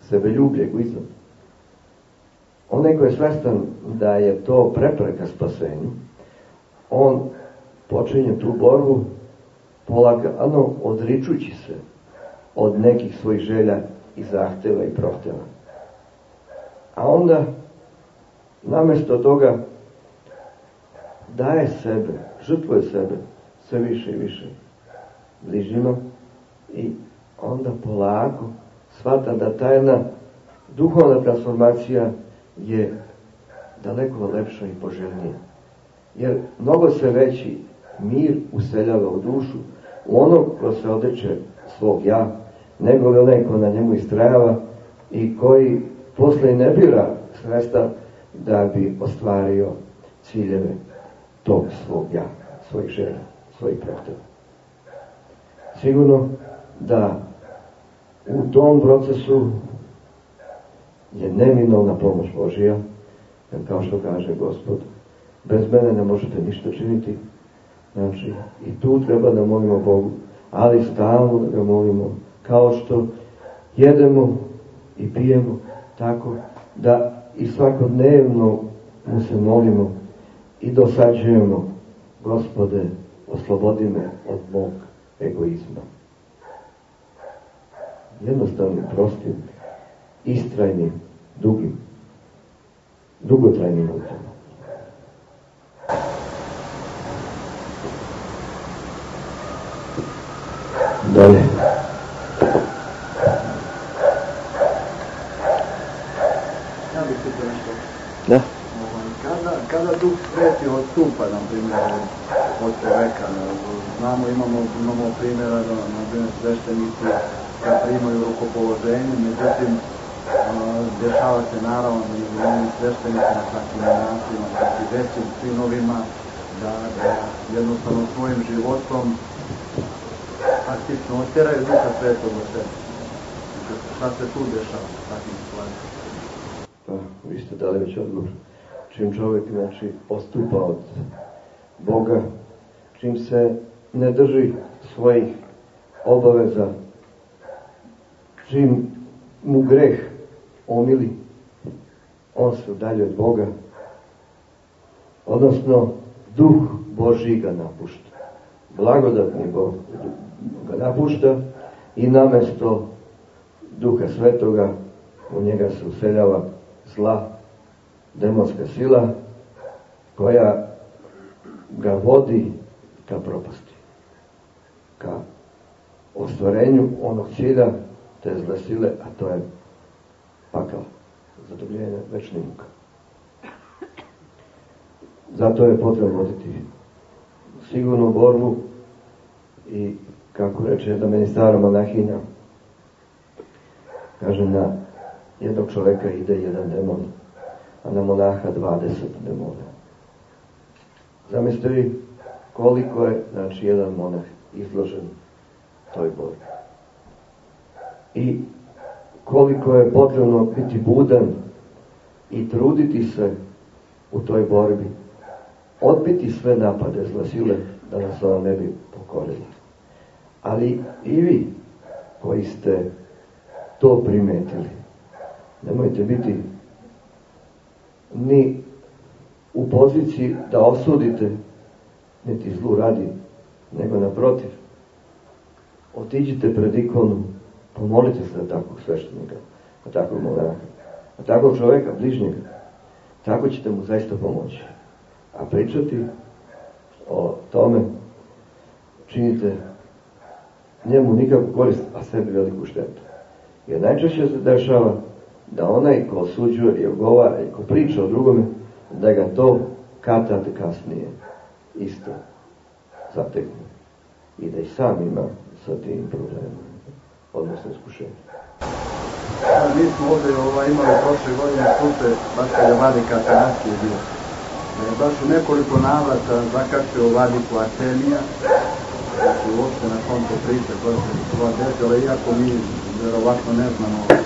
sebeljublje, egoizam. Onaj ko je svestan da je to prepreka spasenju, on počinje tu borbu polagano odričući se od nekih svojih želja i zahteva i prohteva. A onda, namesto toga, daje sebe, žrtvuje sebe, sve više i više bližima i onda polako shvata da ta jedna duhovna transformacija je daleko lepša i poželjnija. Jer mnogo se veći mir useljava u dušu u onog ko se odreće svog ja, nego li onaj ko na njemu istrajava i koji posle ne bira sredstva da bi ostvario ciljeve tog svog ja, svojih želja, svojih prohteva. Sigurno da u tom procesu je neminovna pomoć Božija, jer kao što kaže Gospod, bez mene ne možete ništa činiti, znači i tu treba da molimo Bogu, ali stalno da ga molimo, kao što jedemo i pijemo, tako da i svakodnevno mu se molimo i dosađujemo, gospode, oslobodi me od mog egoizma. Jednostavnim, prostim, istrajnim, dugim, dugotrajnim putem. Dalje. Ja bih pitao nešto. Da. Ovaj, Kada, kada Duh Sveti odstupa, na primjer, od čoveka, znamo, imamo, imamo primjera, da, na primjer, sveštenici kad primaju rukopoloženje, međutim, dešava se naravno i onim sveštenicima, čak i i većim sinovima, da, da jednostavno svojim životom praktično otjeraju Duha Svetog od sebe. Šta se tu dešava u takvim situacijama? Pa, vi ste dali već odgovor. Čim čovjek, znači, postupa od Boga, čim se ne drži svojih obaveza, čim mu greh omili, on se udalje od Boga, odnosno duh Božji ga napušta. Blagodatni Bog ga napušta i namesto duha svetoga u njega se useljava zla, demonska sila koja ga vodi ka propasti, ka ostvarenju onog cilja te zle sile, a to je pakao, zadobljenje večni muka. Zato je potrebno voditi sigurnu borbu i, kako reče jedna meni stara monahinja, kaže na jednog čoveka ide jedan demon, a na monaha 20 demona. Zamislite vi koliko je, znači, jedan monah izložen toj borbi. I koliko je potrebno biti budan i truditi se u toj borbi. Odbiti sve napade zla sile da nas ona ne bi pokorila. Ali i vi koji ste to primetili, nemojte biti ni u poziciji da osudite niti zlu radi, nego naprotiv. Otiđite pred ikonu, pomolite se za takvog sveštenika, za takvog monaha, za takvog čoveka, bližnjega. Tako ćete mu zaista pomoći. A pričati o tome činite njemu nikakvu korist, a sebi veliku štetu. Jer najčešće se dešava da onaj ko osuđuje i ogovara i ko priča o drugome, da ga to katate kasnije isto zatekne. I da i sam ima sa tim problemom, odnosno iskušenjem. Mi smo ovdje ovaj, imali prošle godine slučaj, baš kad je Vladika Atanasije bio. Da je baš u nekoliko navrata zakačio Vladiku Artemija, znači uopšte na konto priče koja se sva desila, iako mi verovatno ne znamo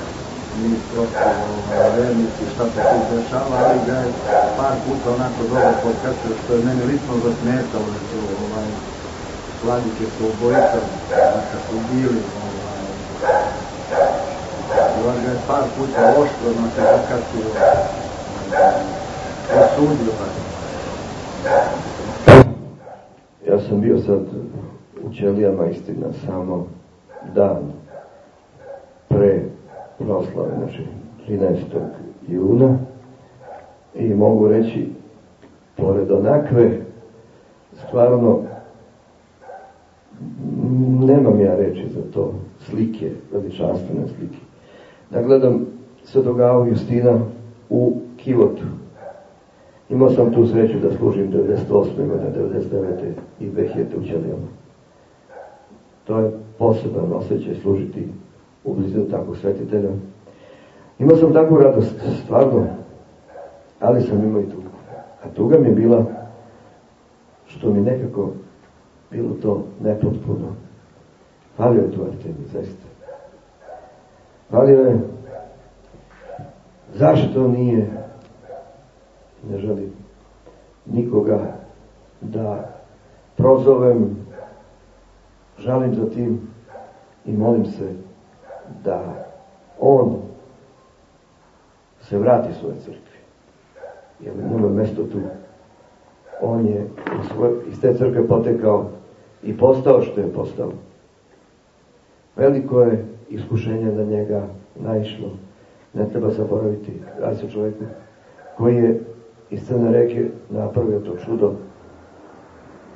mi prosto ovaj, vernici šta se tu dešava, ali ga je par puta onako dobro podkačio, što je mene lično zasmetalo da su ovaj, Vladike su obojica, kad su bili, ovaj, Baš ga je par puta oštro na se zakačio, osudio ga. Ja sam bio sad u Ćelijama istina samo dan pre proslave, znači 13. juna i mogu reći pored onakve stvarno nemam ja reći za to slike, veličanstvene slike. Da gledam Svetog Avu Justina u Kivotu. Imao sam tu sreću da služim 98. godine, 99. i 2000. u Ćelijama. To je poseban osjećaj služiti u blizinu takvog svetitelja. Imao sam takvu radost, stvarno, ali sam imao i tugu. A tuga mi je bila što mi nekako bilo to nepotpuno. Falio je tu Artemij, zaista. Falio je zašto nije ne želim nikoga da prozovem žalim za tim i molim se da on se vrati svoje crkvi. Jer nema mesto tu. On je iz te crkve potekao i postao što je postao. Veliko je iskušenje na njega naišlo. Ne treba zaboraviti, radi se čovjeku koji je iz Crne reke napravio to čudo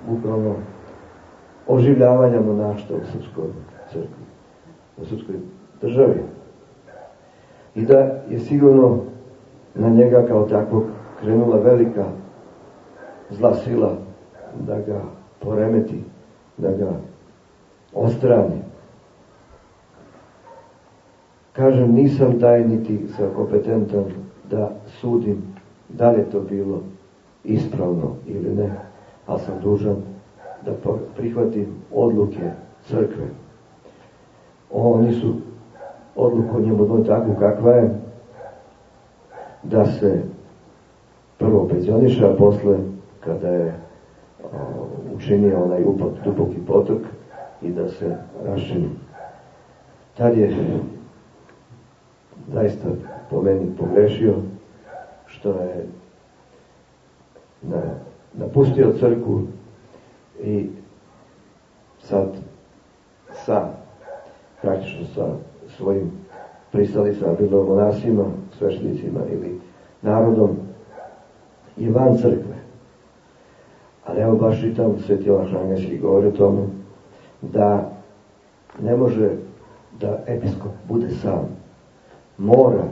bukvalno oživljavanja monaštva u Srpskoj crkvi, u srpskoj državi. I da je sigurno na njega kao takvog krenula velika zla sila da ga poremeti, da ga ostrani. Kažem, nisam taj niti sa kompetentan da sudim da li je to bilo ispravno ili ne, ali sam dužan da prihvatim odluke crkve. Oni su odluku njemu donijeli takvu kakva je, da se prvo penzioniša, a posle kada je učinio onaj upak, duboki potok i da se rašini. Tad je zaista po meni pogrešio što je na, napustio crku i sad sa praktično sa svojim pristalicama, bilo monasima, sveštenicima ili narodom i van crkve. Ali evo baš čitam Sveti Jovan Šangaški govori o tome da ne može da episkop bude sam. Mora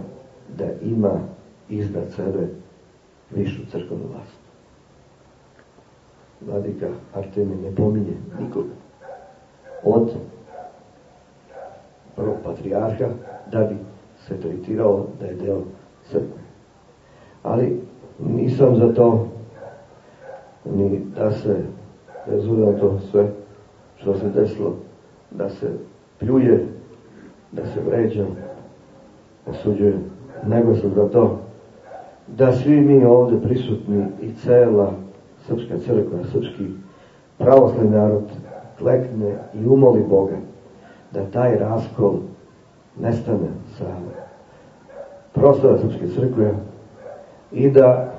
da ima iznad sebe višu crkvenu vlast. Vladika Artemi ne pominje nikoga. Od prvog patrijarha da bi se tretirao da je deo crkve. Ali nisam za to ni da se rezulira to sve što se desilo, da se pljuje, da se vređa, osuđuje, nego sam za to da svi mi ovde prisutni i cela Srpska crkva, srpski pravoslavni narod klekne i umoli Boga da taj raskol nestane sa prostora Srpske crkve i da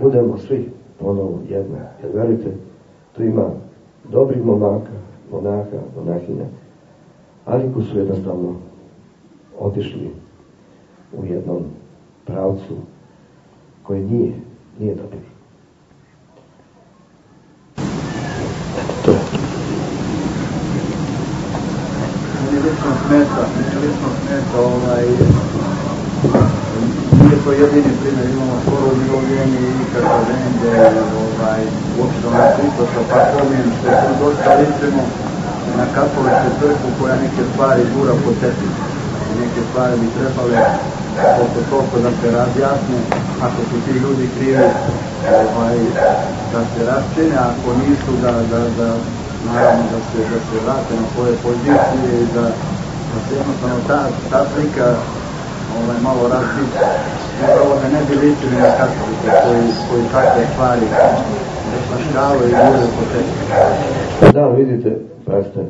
budemo svi ponovo jedno. Jer verujte, tu ima dobrih momaka, monaha, monahinja, ali ko su jednostavno otišli u jednom pravcu koji nije, nije dobar. To je. Lično smeta, lično smeta ovaj, to jedini primjer, imamo skoro umirovljenje i nikakav vende, ovaj, uopšte onaj Hristoša Parkomin, što je tu dosta ličimo na katoličku crkvu koja neke stvari gura po tepih. Neke stvari bi trebale oko toliko da se razjasne, ako su ti ljudi krivi, ovaj, da se raščine, ako nisu da, da, da naravno da se, da se vrate na svoje pozicije i da, da se jednostavno ta, ta slika ovaj, malo različa. Upravo da ne bi ličili na katolike koji, koji takve stvari neštaškavaju i bude po tebi. Da, vidite, praste,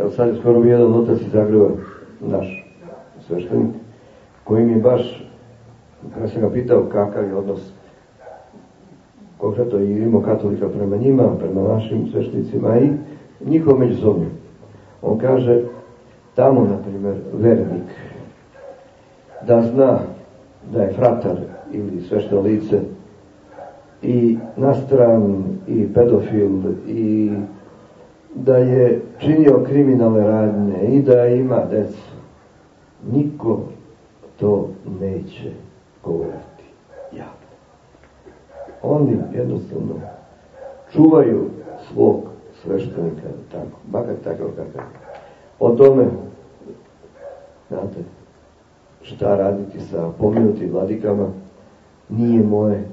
evo sad je skoro mi jedan otac iz Zagreba, naš sveštenik, koji mi baš, kada sam ga pitao kakav je odnos konkretno i rimokatolika prema njima, prema našim sveštenicima i njihov međusobno. On kaže, tamo, na primjer, vernik, da zna da je fratar ili svešteno lice i nastran i pedofil i da je činio kriminalne radnje i da ima decu. Niko to neće govoriti javno. Oni jednostavno čuvaju svog sveštenika, tako, makar takav kakav. O tome, znate, šta raditi sa pomenutim vladikama, nije moje,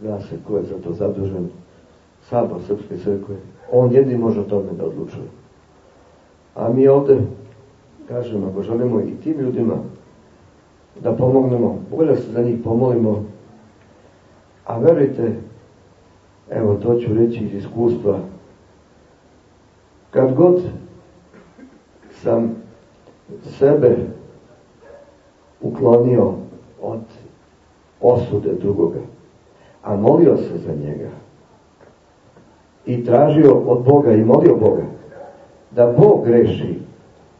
zna se ko je za to zadužen, sabor Srpske crkve, on jedni može o tome da odlučuje. A mi ovde, kažem, ako želimo i tim ljudima da pomognemo, bolje se za njih pomolimo, a verujte, evo to ću reći iz iskustva, kad god sam sebe uklonio od osude drugoga, a molio se za njega i tražio od Boga i molio Boga da Bog reši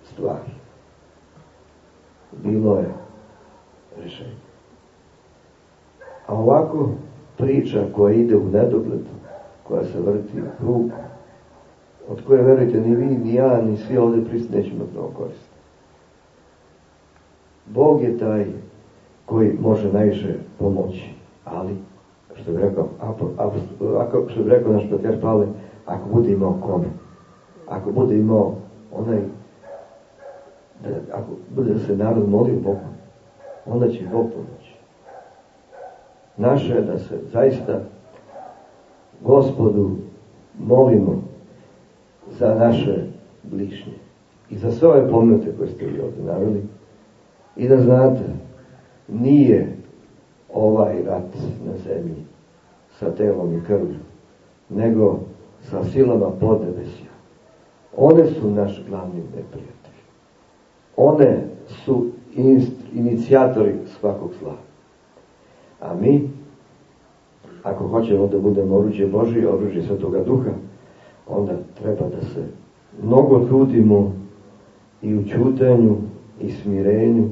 stvari. Bilo je rešenje. A ovako priča koja ide u nedogled, koja se vrti u krug, od koje, verujte, ni vi, ni ja, ni svi ovde prisutni nećemo mnogo koriste. Bog je taj koji može najviše pomoći, ali, što bi rekao, ako, što bi rekao naš Petar Pavle, ako bude imao kome, ako bude imao onaj, da, ako bude da se narod molio Bogu, onda će Bog pomoći. Naše je da se zaista gospodu molimo za naše blišnje i za sve ove pomenute koje ste vi ovde naveli i da znate, nije ovaj rat na zemlji sa telom i krvlju, nego sa silama podnebesja. One su naš glavni neprijatelj. One su inicijatori svakog zla. A mi, ako hoćemo da budemo oruđe Božije, oruđe Svetoga Duha, onda treba da se mnogo trudimo i u čutanju i smirenju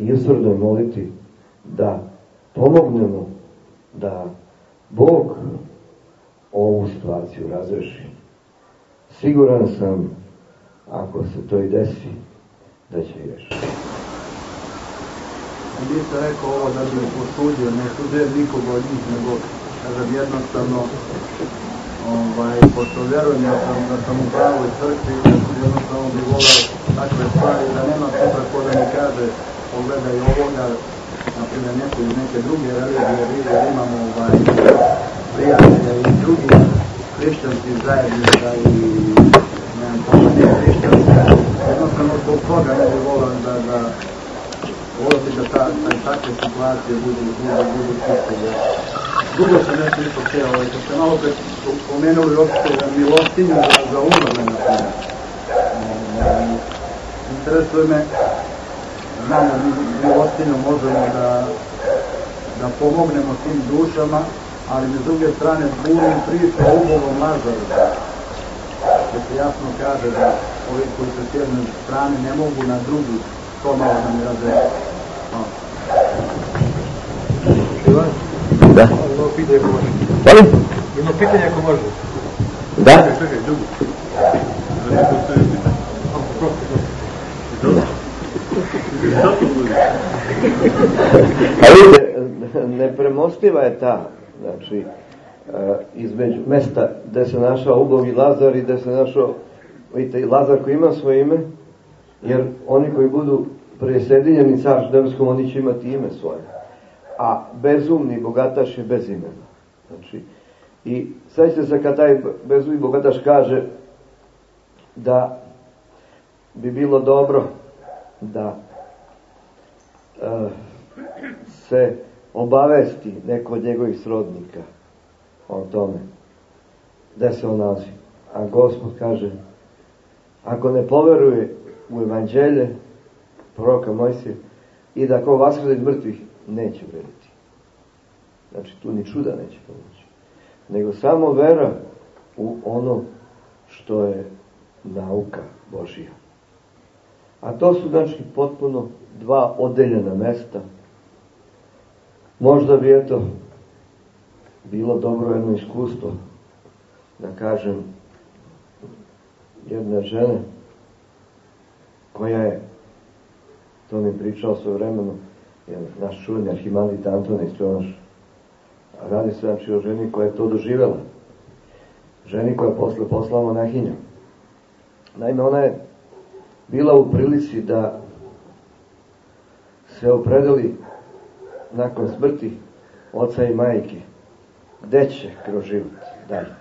i usrdno moliti da pomognemo da Bog ovu situaciju razreši. Siguran sam, ako se to i desi, da će i rešiti. Niste rekao ovo da bi posudio, ne suđe nikog od njih, nego, kažem, jednostavno, ovaj, pošto vjerujem da sam, da sam u pravoj crkvi, jednostavno bi volao takve stvari, da nema sutra ko da mi kaže, pogledaj ovoga, na primjer neku ili neke druge religije, jer imamo ovaj, prijatelja i drugih hrišćanskih zajednica i ne znam, ne hrišćanska, jednostavno zbog toga ne bi volao da, da volio da ta, ta, takve situacije budu, budu, budu čiste. Dugo sam nešto isto htio, ovaj, kad ste malo pre pomenuli opšte milostinju za, za umrle, na primjer. Interesuje me, znam da mi milostinju možemo da, da pomognemo tim dušama, ali s druge strane bunim priča o ubovom Lazaru. Da se jasno kaže da ovi koji su s jedne strane ne mogu na drugu, to malo da mi razreći. Da. Molim? Ima pitanje ako može. Da? Čekaj, čekaj, drugo. Da ne postoji pitanje. A, prosti, prosti. Dobro. Zato bude. A vidite, nepremostiva je ta, znači, e, između mesta gde se našao ubogi Lazar i gde se našao, vidite, Lazar koji ima svoje ime, jer oni koji budu presedinjeni caršu nebeskom, oni će imati ime svoje. A bezumni bogataš je bez imena. Znači, i sad se kad taj bezumni bogataš kaže da bi bilo dobro da e, se obavesti neko od njegovih srodnika o tome gde se on nalazi. A gospod kaže ako ne poveruje u evanđelje proroka Mojsije i da ko vaskrde iz mrtvih neće vrediti. Znači tu ni čuda neće pomoći. Nego samo vera u ono što je nauka Božija. A to su znači potpuno dva odeljena mesta. Možda bi eto bilo dobro jedno iskustvo da kažem jedne žene koja je to mi pričao svoje vremeno je naš čuveni arhimandrit Antona Istronoš radi se znači o ženi koja je to doživela ženi koja je posle poslala monahinja naime ona je bila u prilici da se opredeli nakon smrti oca i majke gde će kroz život dalje.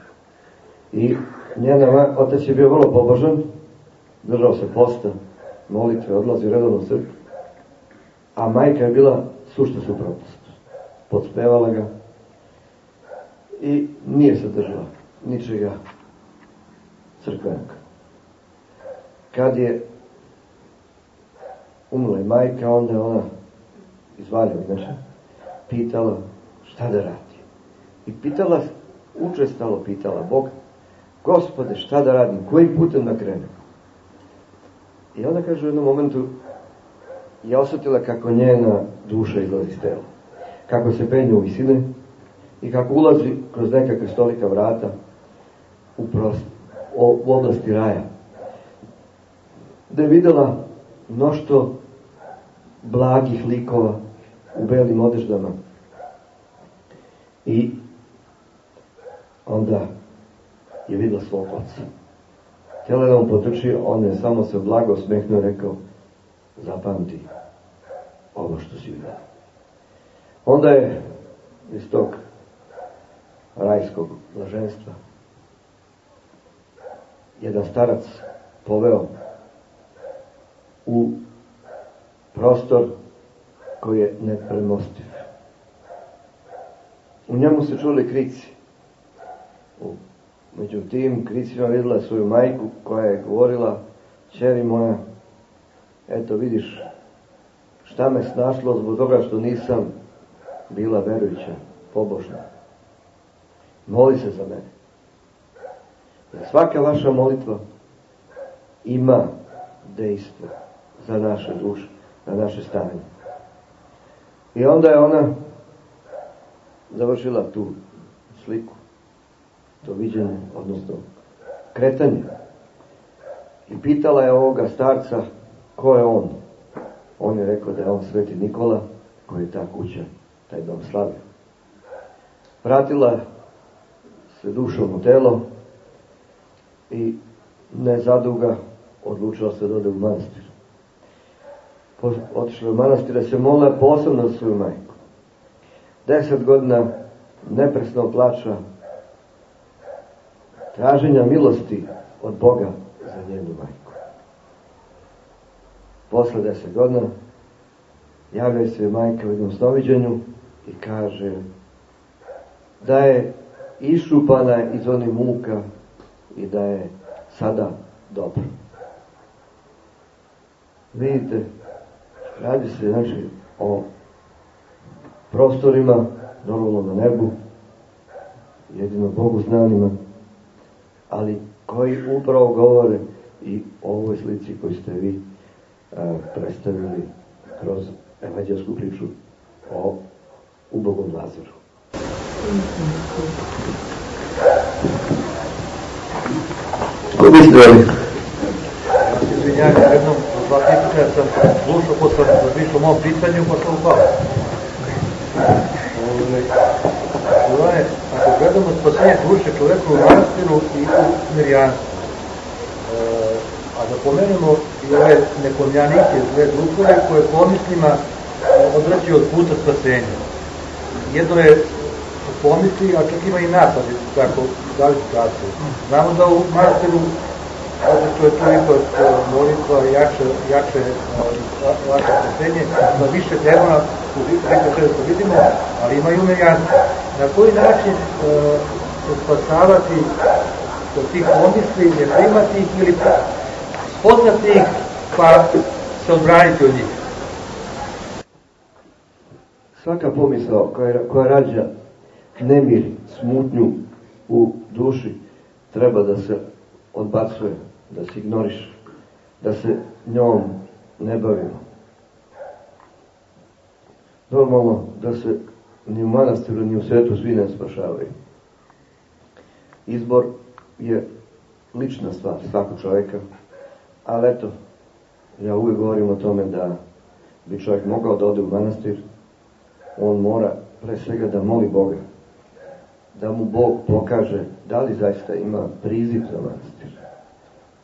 I njena otac je bio vrlo pobožan držao se posta molitve, odlazi u crkvu a majka je bila sušta suprotnost. Podspevala ga i nije se držala ničega crkvenog. Kad je umrla i majka, onda je ona izvalio neša, pitala šta da radi. I pitala, učestalo pitala Bog, gospode, šta da radim, kojim putem da krenem? I onda kaže u jednom momentu, je osetila kako njena duša izlazi iz tela. Kako se penje u visine i kako ulazi kroz neka krstolika vrata u prost, u oblasti raja. Da je videla mnošto blagih likova u belim odeždama. I onda je videla svog oca. Htjela da on potrči, on je samo se blago smehnuo i rekao, zapamti ovo što si videla. Onda je iz tog rajskog blaženstva jedan starac poveo u prostor koji je nepremostiv. U njemu se čuli krici. U, među tim kricima videla svoju majku koja je govorila, čeri moja, eto vidiš šta me snašlo zbog toga što nisam bila verujuća, pobožna. Moli se za mene. Da svaka vaša molitva ima dejstvo za naše duše, za naše stanje. I onda je ona završila tu sliku, to viđenje, odnosno kretanje. I pitala je ovoga starca ko je on. On je rekao da je on sveti Nikola, koji je ta kuća, taj dom slavio. Vratila se dušom u telo i ne zaduga odlučila se da ode u manastir. Otišla u manastir da se mola posebno za svoju majku. Deset godina nepresno plaća traženja milosti od Boga za njenu majku. Posle deset godina javlja se majka u jednom snoviđenju i kaže da je išupana iz onih muka i da je sada dobro. Vidite, radi se znači o prostorima, normalno na nebu, jedino Bogu znanima, ali koji upravo govore i o ovoj slici koju ste vi a, predstavili kroz evanđelsku priču o ubogom Lazaru. Ko biste veli? Izvinjam, jednom, dva pitanja sam slušao, posle o mom pitanju, pa sam upao. Ove, ako gledamo spasenje duše čoveka u manastiru i u mirjanstvu, e, a da pomenemo i ove nekomljanike, zle duhove koje pomislima odvraćaju od puta spasenja. Jedno je pomisli, a čak ima i napadi, tako, da li situacije. Znamo da u manastiru što je to ipak molitva, jače, jače, jače spasenje, da više demona, sve da vidimo, ali ima i umerjanstvo. Na koji način uh, se spasavati od tih pomisli, ne primati ih ili spoznati ih, pa se odbraniti od njih? Svaka pomisao koja, koja rađa nemir, smutnju u duši, treba da se odbacuje, da se ignoriše, da se njom ne bavimo. Normalno da se ni u manastiru, ni u svetu svi ne spašavaju. Izbor je lična stvar svakog čoveka, ali eto, ja uvijek govorim o tome da bi čovjek mogao da ode u manastir, on mora pre svega da moli Boga, da mu Bog pokaže da li zaista ima priziv za manastir.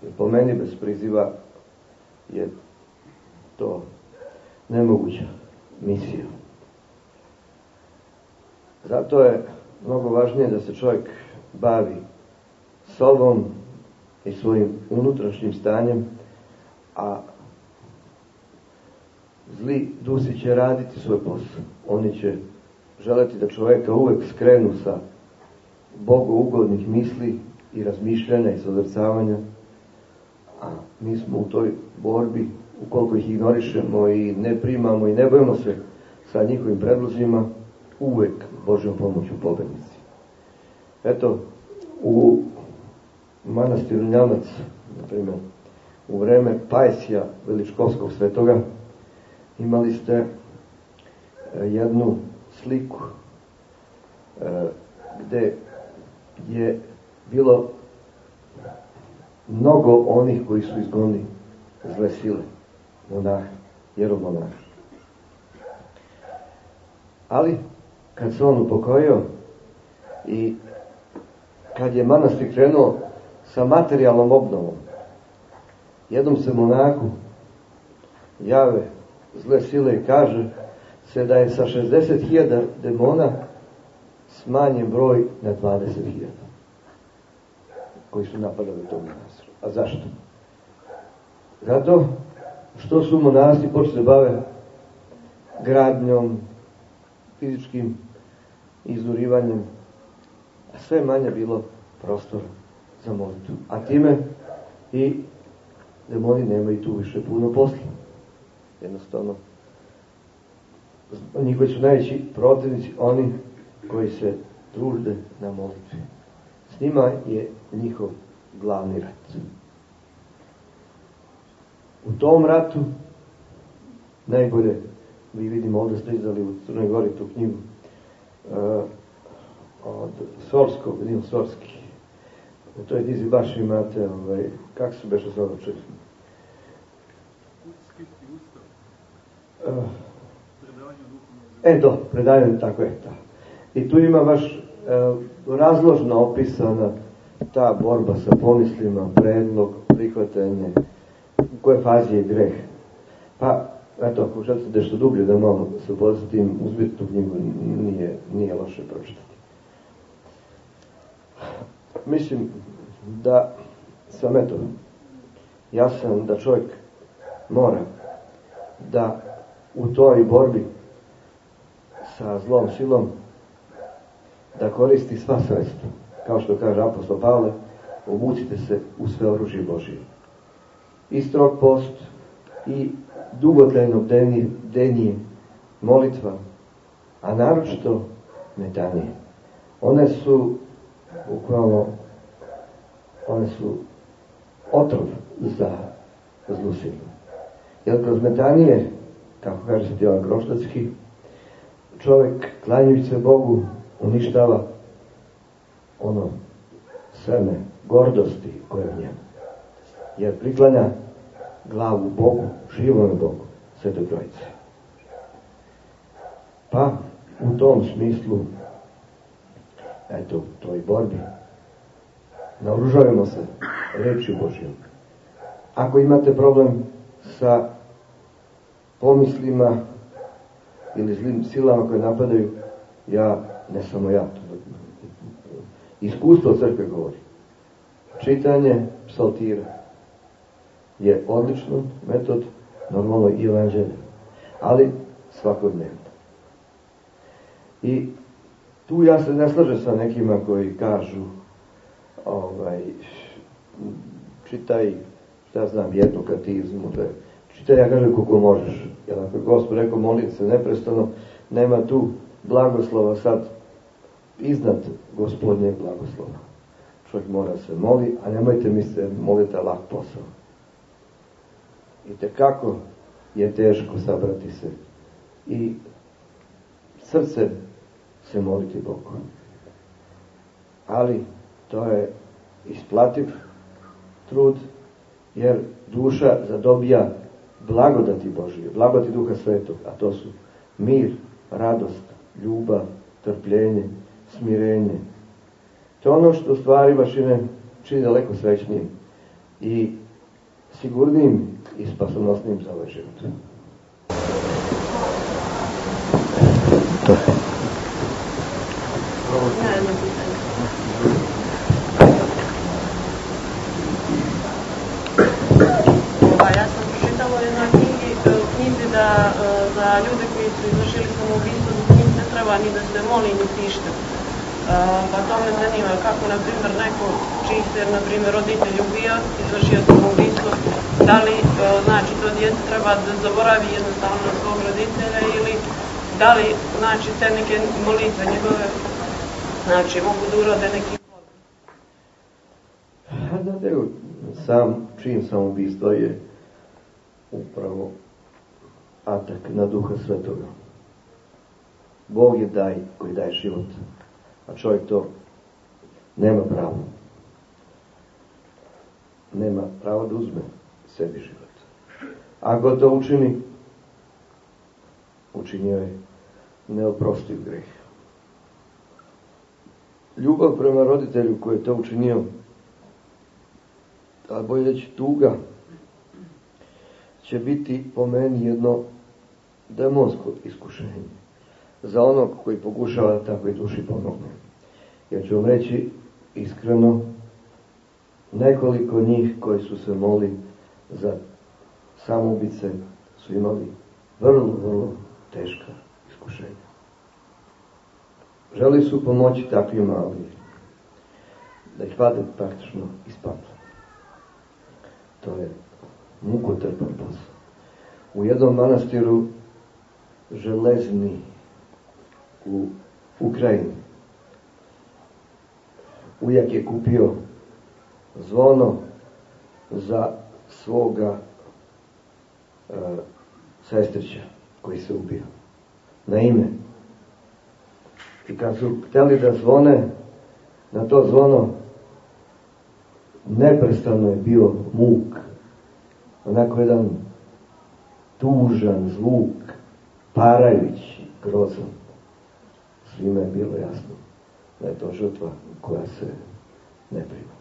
Jer po meni bez priziva je to nemoguća misija. Zato je mnogo važnije da se čovjek bavi sobom i svojim unutrašnjim stanjem, a zli dusi će raditi svoj posao. Oni će želeti da čoveka uvek skrenu sa Bogu ugodnih misli i razmišljanja i sodrcavanja, mi smo u toj borbi, ukoliko ih ignorišemo i ne primamo i ne bojimo se sa njihovim predlozima, uvek Božjom pomoću pobednici. Eto, u manastiru Njamac, na primjer, u vreme Pajsija Veličkovskog svetoga, imali ste e, jednu sliku e, gde je bilo mnogo onih koji su izgonili zle sile, monaha, jeromonaha. Ali, kad se on upokojio i kad je manastir krenuo sa materijalnom obnovom, jednom se monaku jave zle sile i kaže se da je sa 60.000 demona smanjen broj na 20.000 koji su napadali tom monastru. A zašto? Zato što su monasti počeli da bave gradnjom, fizičkim izurivanjem, a sve manje bilo prostora za molitvu. A time i demoni nemaju tu više puno posla. Jednostavno, njihovi su najveći protivnici oni koji se tružde na molitvi. S njima je njihov glavni rat. U tom ratu najbolje vi vidimo ovde ste izdali u Crnoj Gori tu knjigu uh, od Sorskog, Nil Sorski. U toj knjizi baš imate, ovaj, kako se beše zove čovjek? Uh, e, do, predavanje, tako je, ta. I tu ima baš uh, razložno opisana ta borba sa pomislima, predlog, prihvatanje, u kojoj fazi je greh. Pa, eto, ako želite nešto dublje da malo se upoznate tim, uzmite tu knjigu, nije, nije loše pročitati. Mislim da sam, eto, ja sam da čovjek mora da u toj borbi sa zlom silom da koristi sva sredstva. Kao što kaže apostol Pavle, obucite se u sve oružje Božije. I strog post, i dugotrajno denije, denije molitva, a naročito metanije. One su bukvalno one su otrov za zlu silu. Jer kroz metanije, kako kaže se Jovan Groštacki, čovek klanjujući se Bogu uništava ono seme gordosti koje je u njemu. Jer priklanja glavu Bogu, živome Bogu, Svetoj Trojice. Pa, u tom smislu, eto, u toj borbi, naoružavamo se reči Božjom. Ako imate problem sa pomislima ili zlim silama koje napadaju, ja, ne samo ja, to iskustvo crkve govori. Čitanje psaltira, je odlično metod, normalno i evanđelje, ali svakodnevno. I tu ja se ne slažem sa nekima koji kažu ovaj, čitaj, šta znam, jednu katizmu, dve. Čitaj, ja kažem koliko možeš. Jer ako je gospod rekao, molim se neprestano, nema tu blagoslova sad iznad gospodnjeg blagoslova. Čovjek mora se moli, a nemojte mi se molite lak posao. I tekako je teško sabrati se i srce se moliti Bogu. Ali to je isplativ trud, jer duša zadobija blagodati Božije, blagodati Duha Svetog, a to su mir, radost, ljubav, trpljenje, smirenje. To je ono što stvari baš čine, čini daleko srećnijim i sigurnim i spasonosnim za ovaj život. To je. Pa ja sam pročitala u knjigi, knjizi da za ljude koji su izvršili samoubistvo za njih ne treba ni da se moli ni pište. Pa to me zanima kako, na primjer, neko čiji se, na primjer, roditelj ubija, izvršio samoubistvo, da li, znači, to djete treba da zaboravi jednostavno svog roditelja ili da li, znači, te neke molitve njegove, znači, mogu da urode neki Znate, sam čin samoubistva je upravo atak na duha svetoga. Bog je daj koji daje život, a čovjek to nema pravo. nema pravo da uzme sebi život. Ako to učini, učinio je neoprostiv greh. Ljubav prema roditelju koji je to učinio, a bolje reći tuga, će biti po meni jedno demonsko iskušenje za onog koji pokušava da takvoj duši pomogne. Ja ću vam reći iskreno, nekoliko njih koji su se moli za samoubice su imali vrlo, vrlo teška iskušenja. Želi su pomoći takvim ali da ih vade praktično iz pakla. To je mukotrpan posao. U jednom manastiru železni u Ukrajini ujak je kupio zvono za svoga e, sestrića koji se ubio. Na ime. I kad su hteli da zvone na to zvono, neprestano je bio muk. Onako jedan tužan zvuk, parajući, grozan. Svima je bilo jasno da je to žrtva koja se ne prima.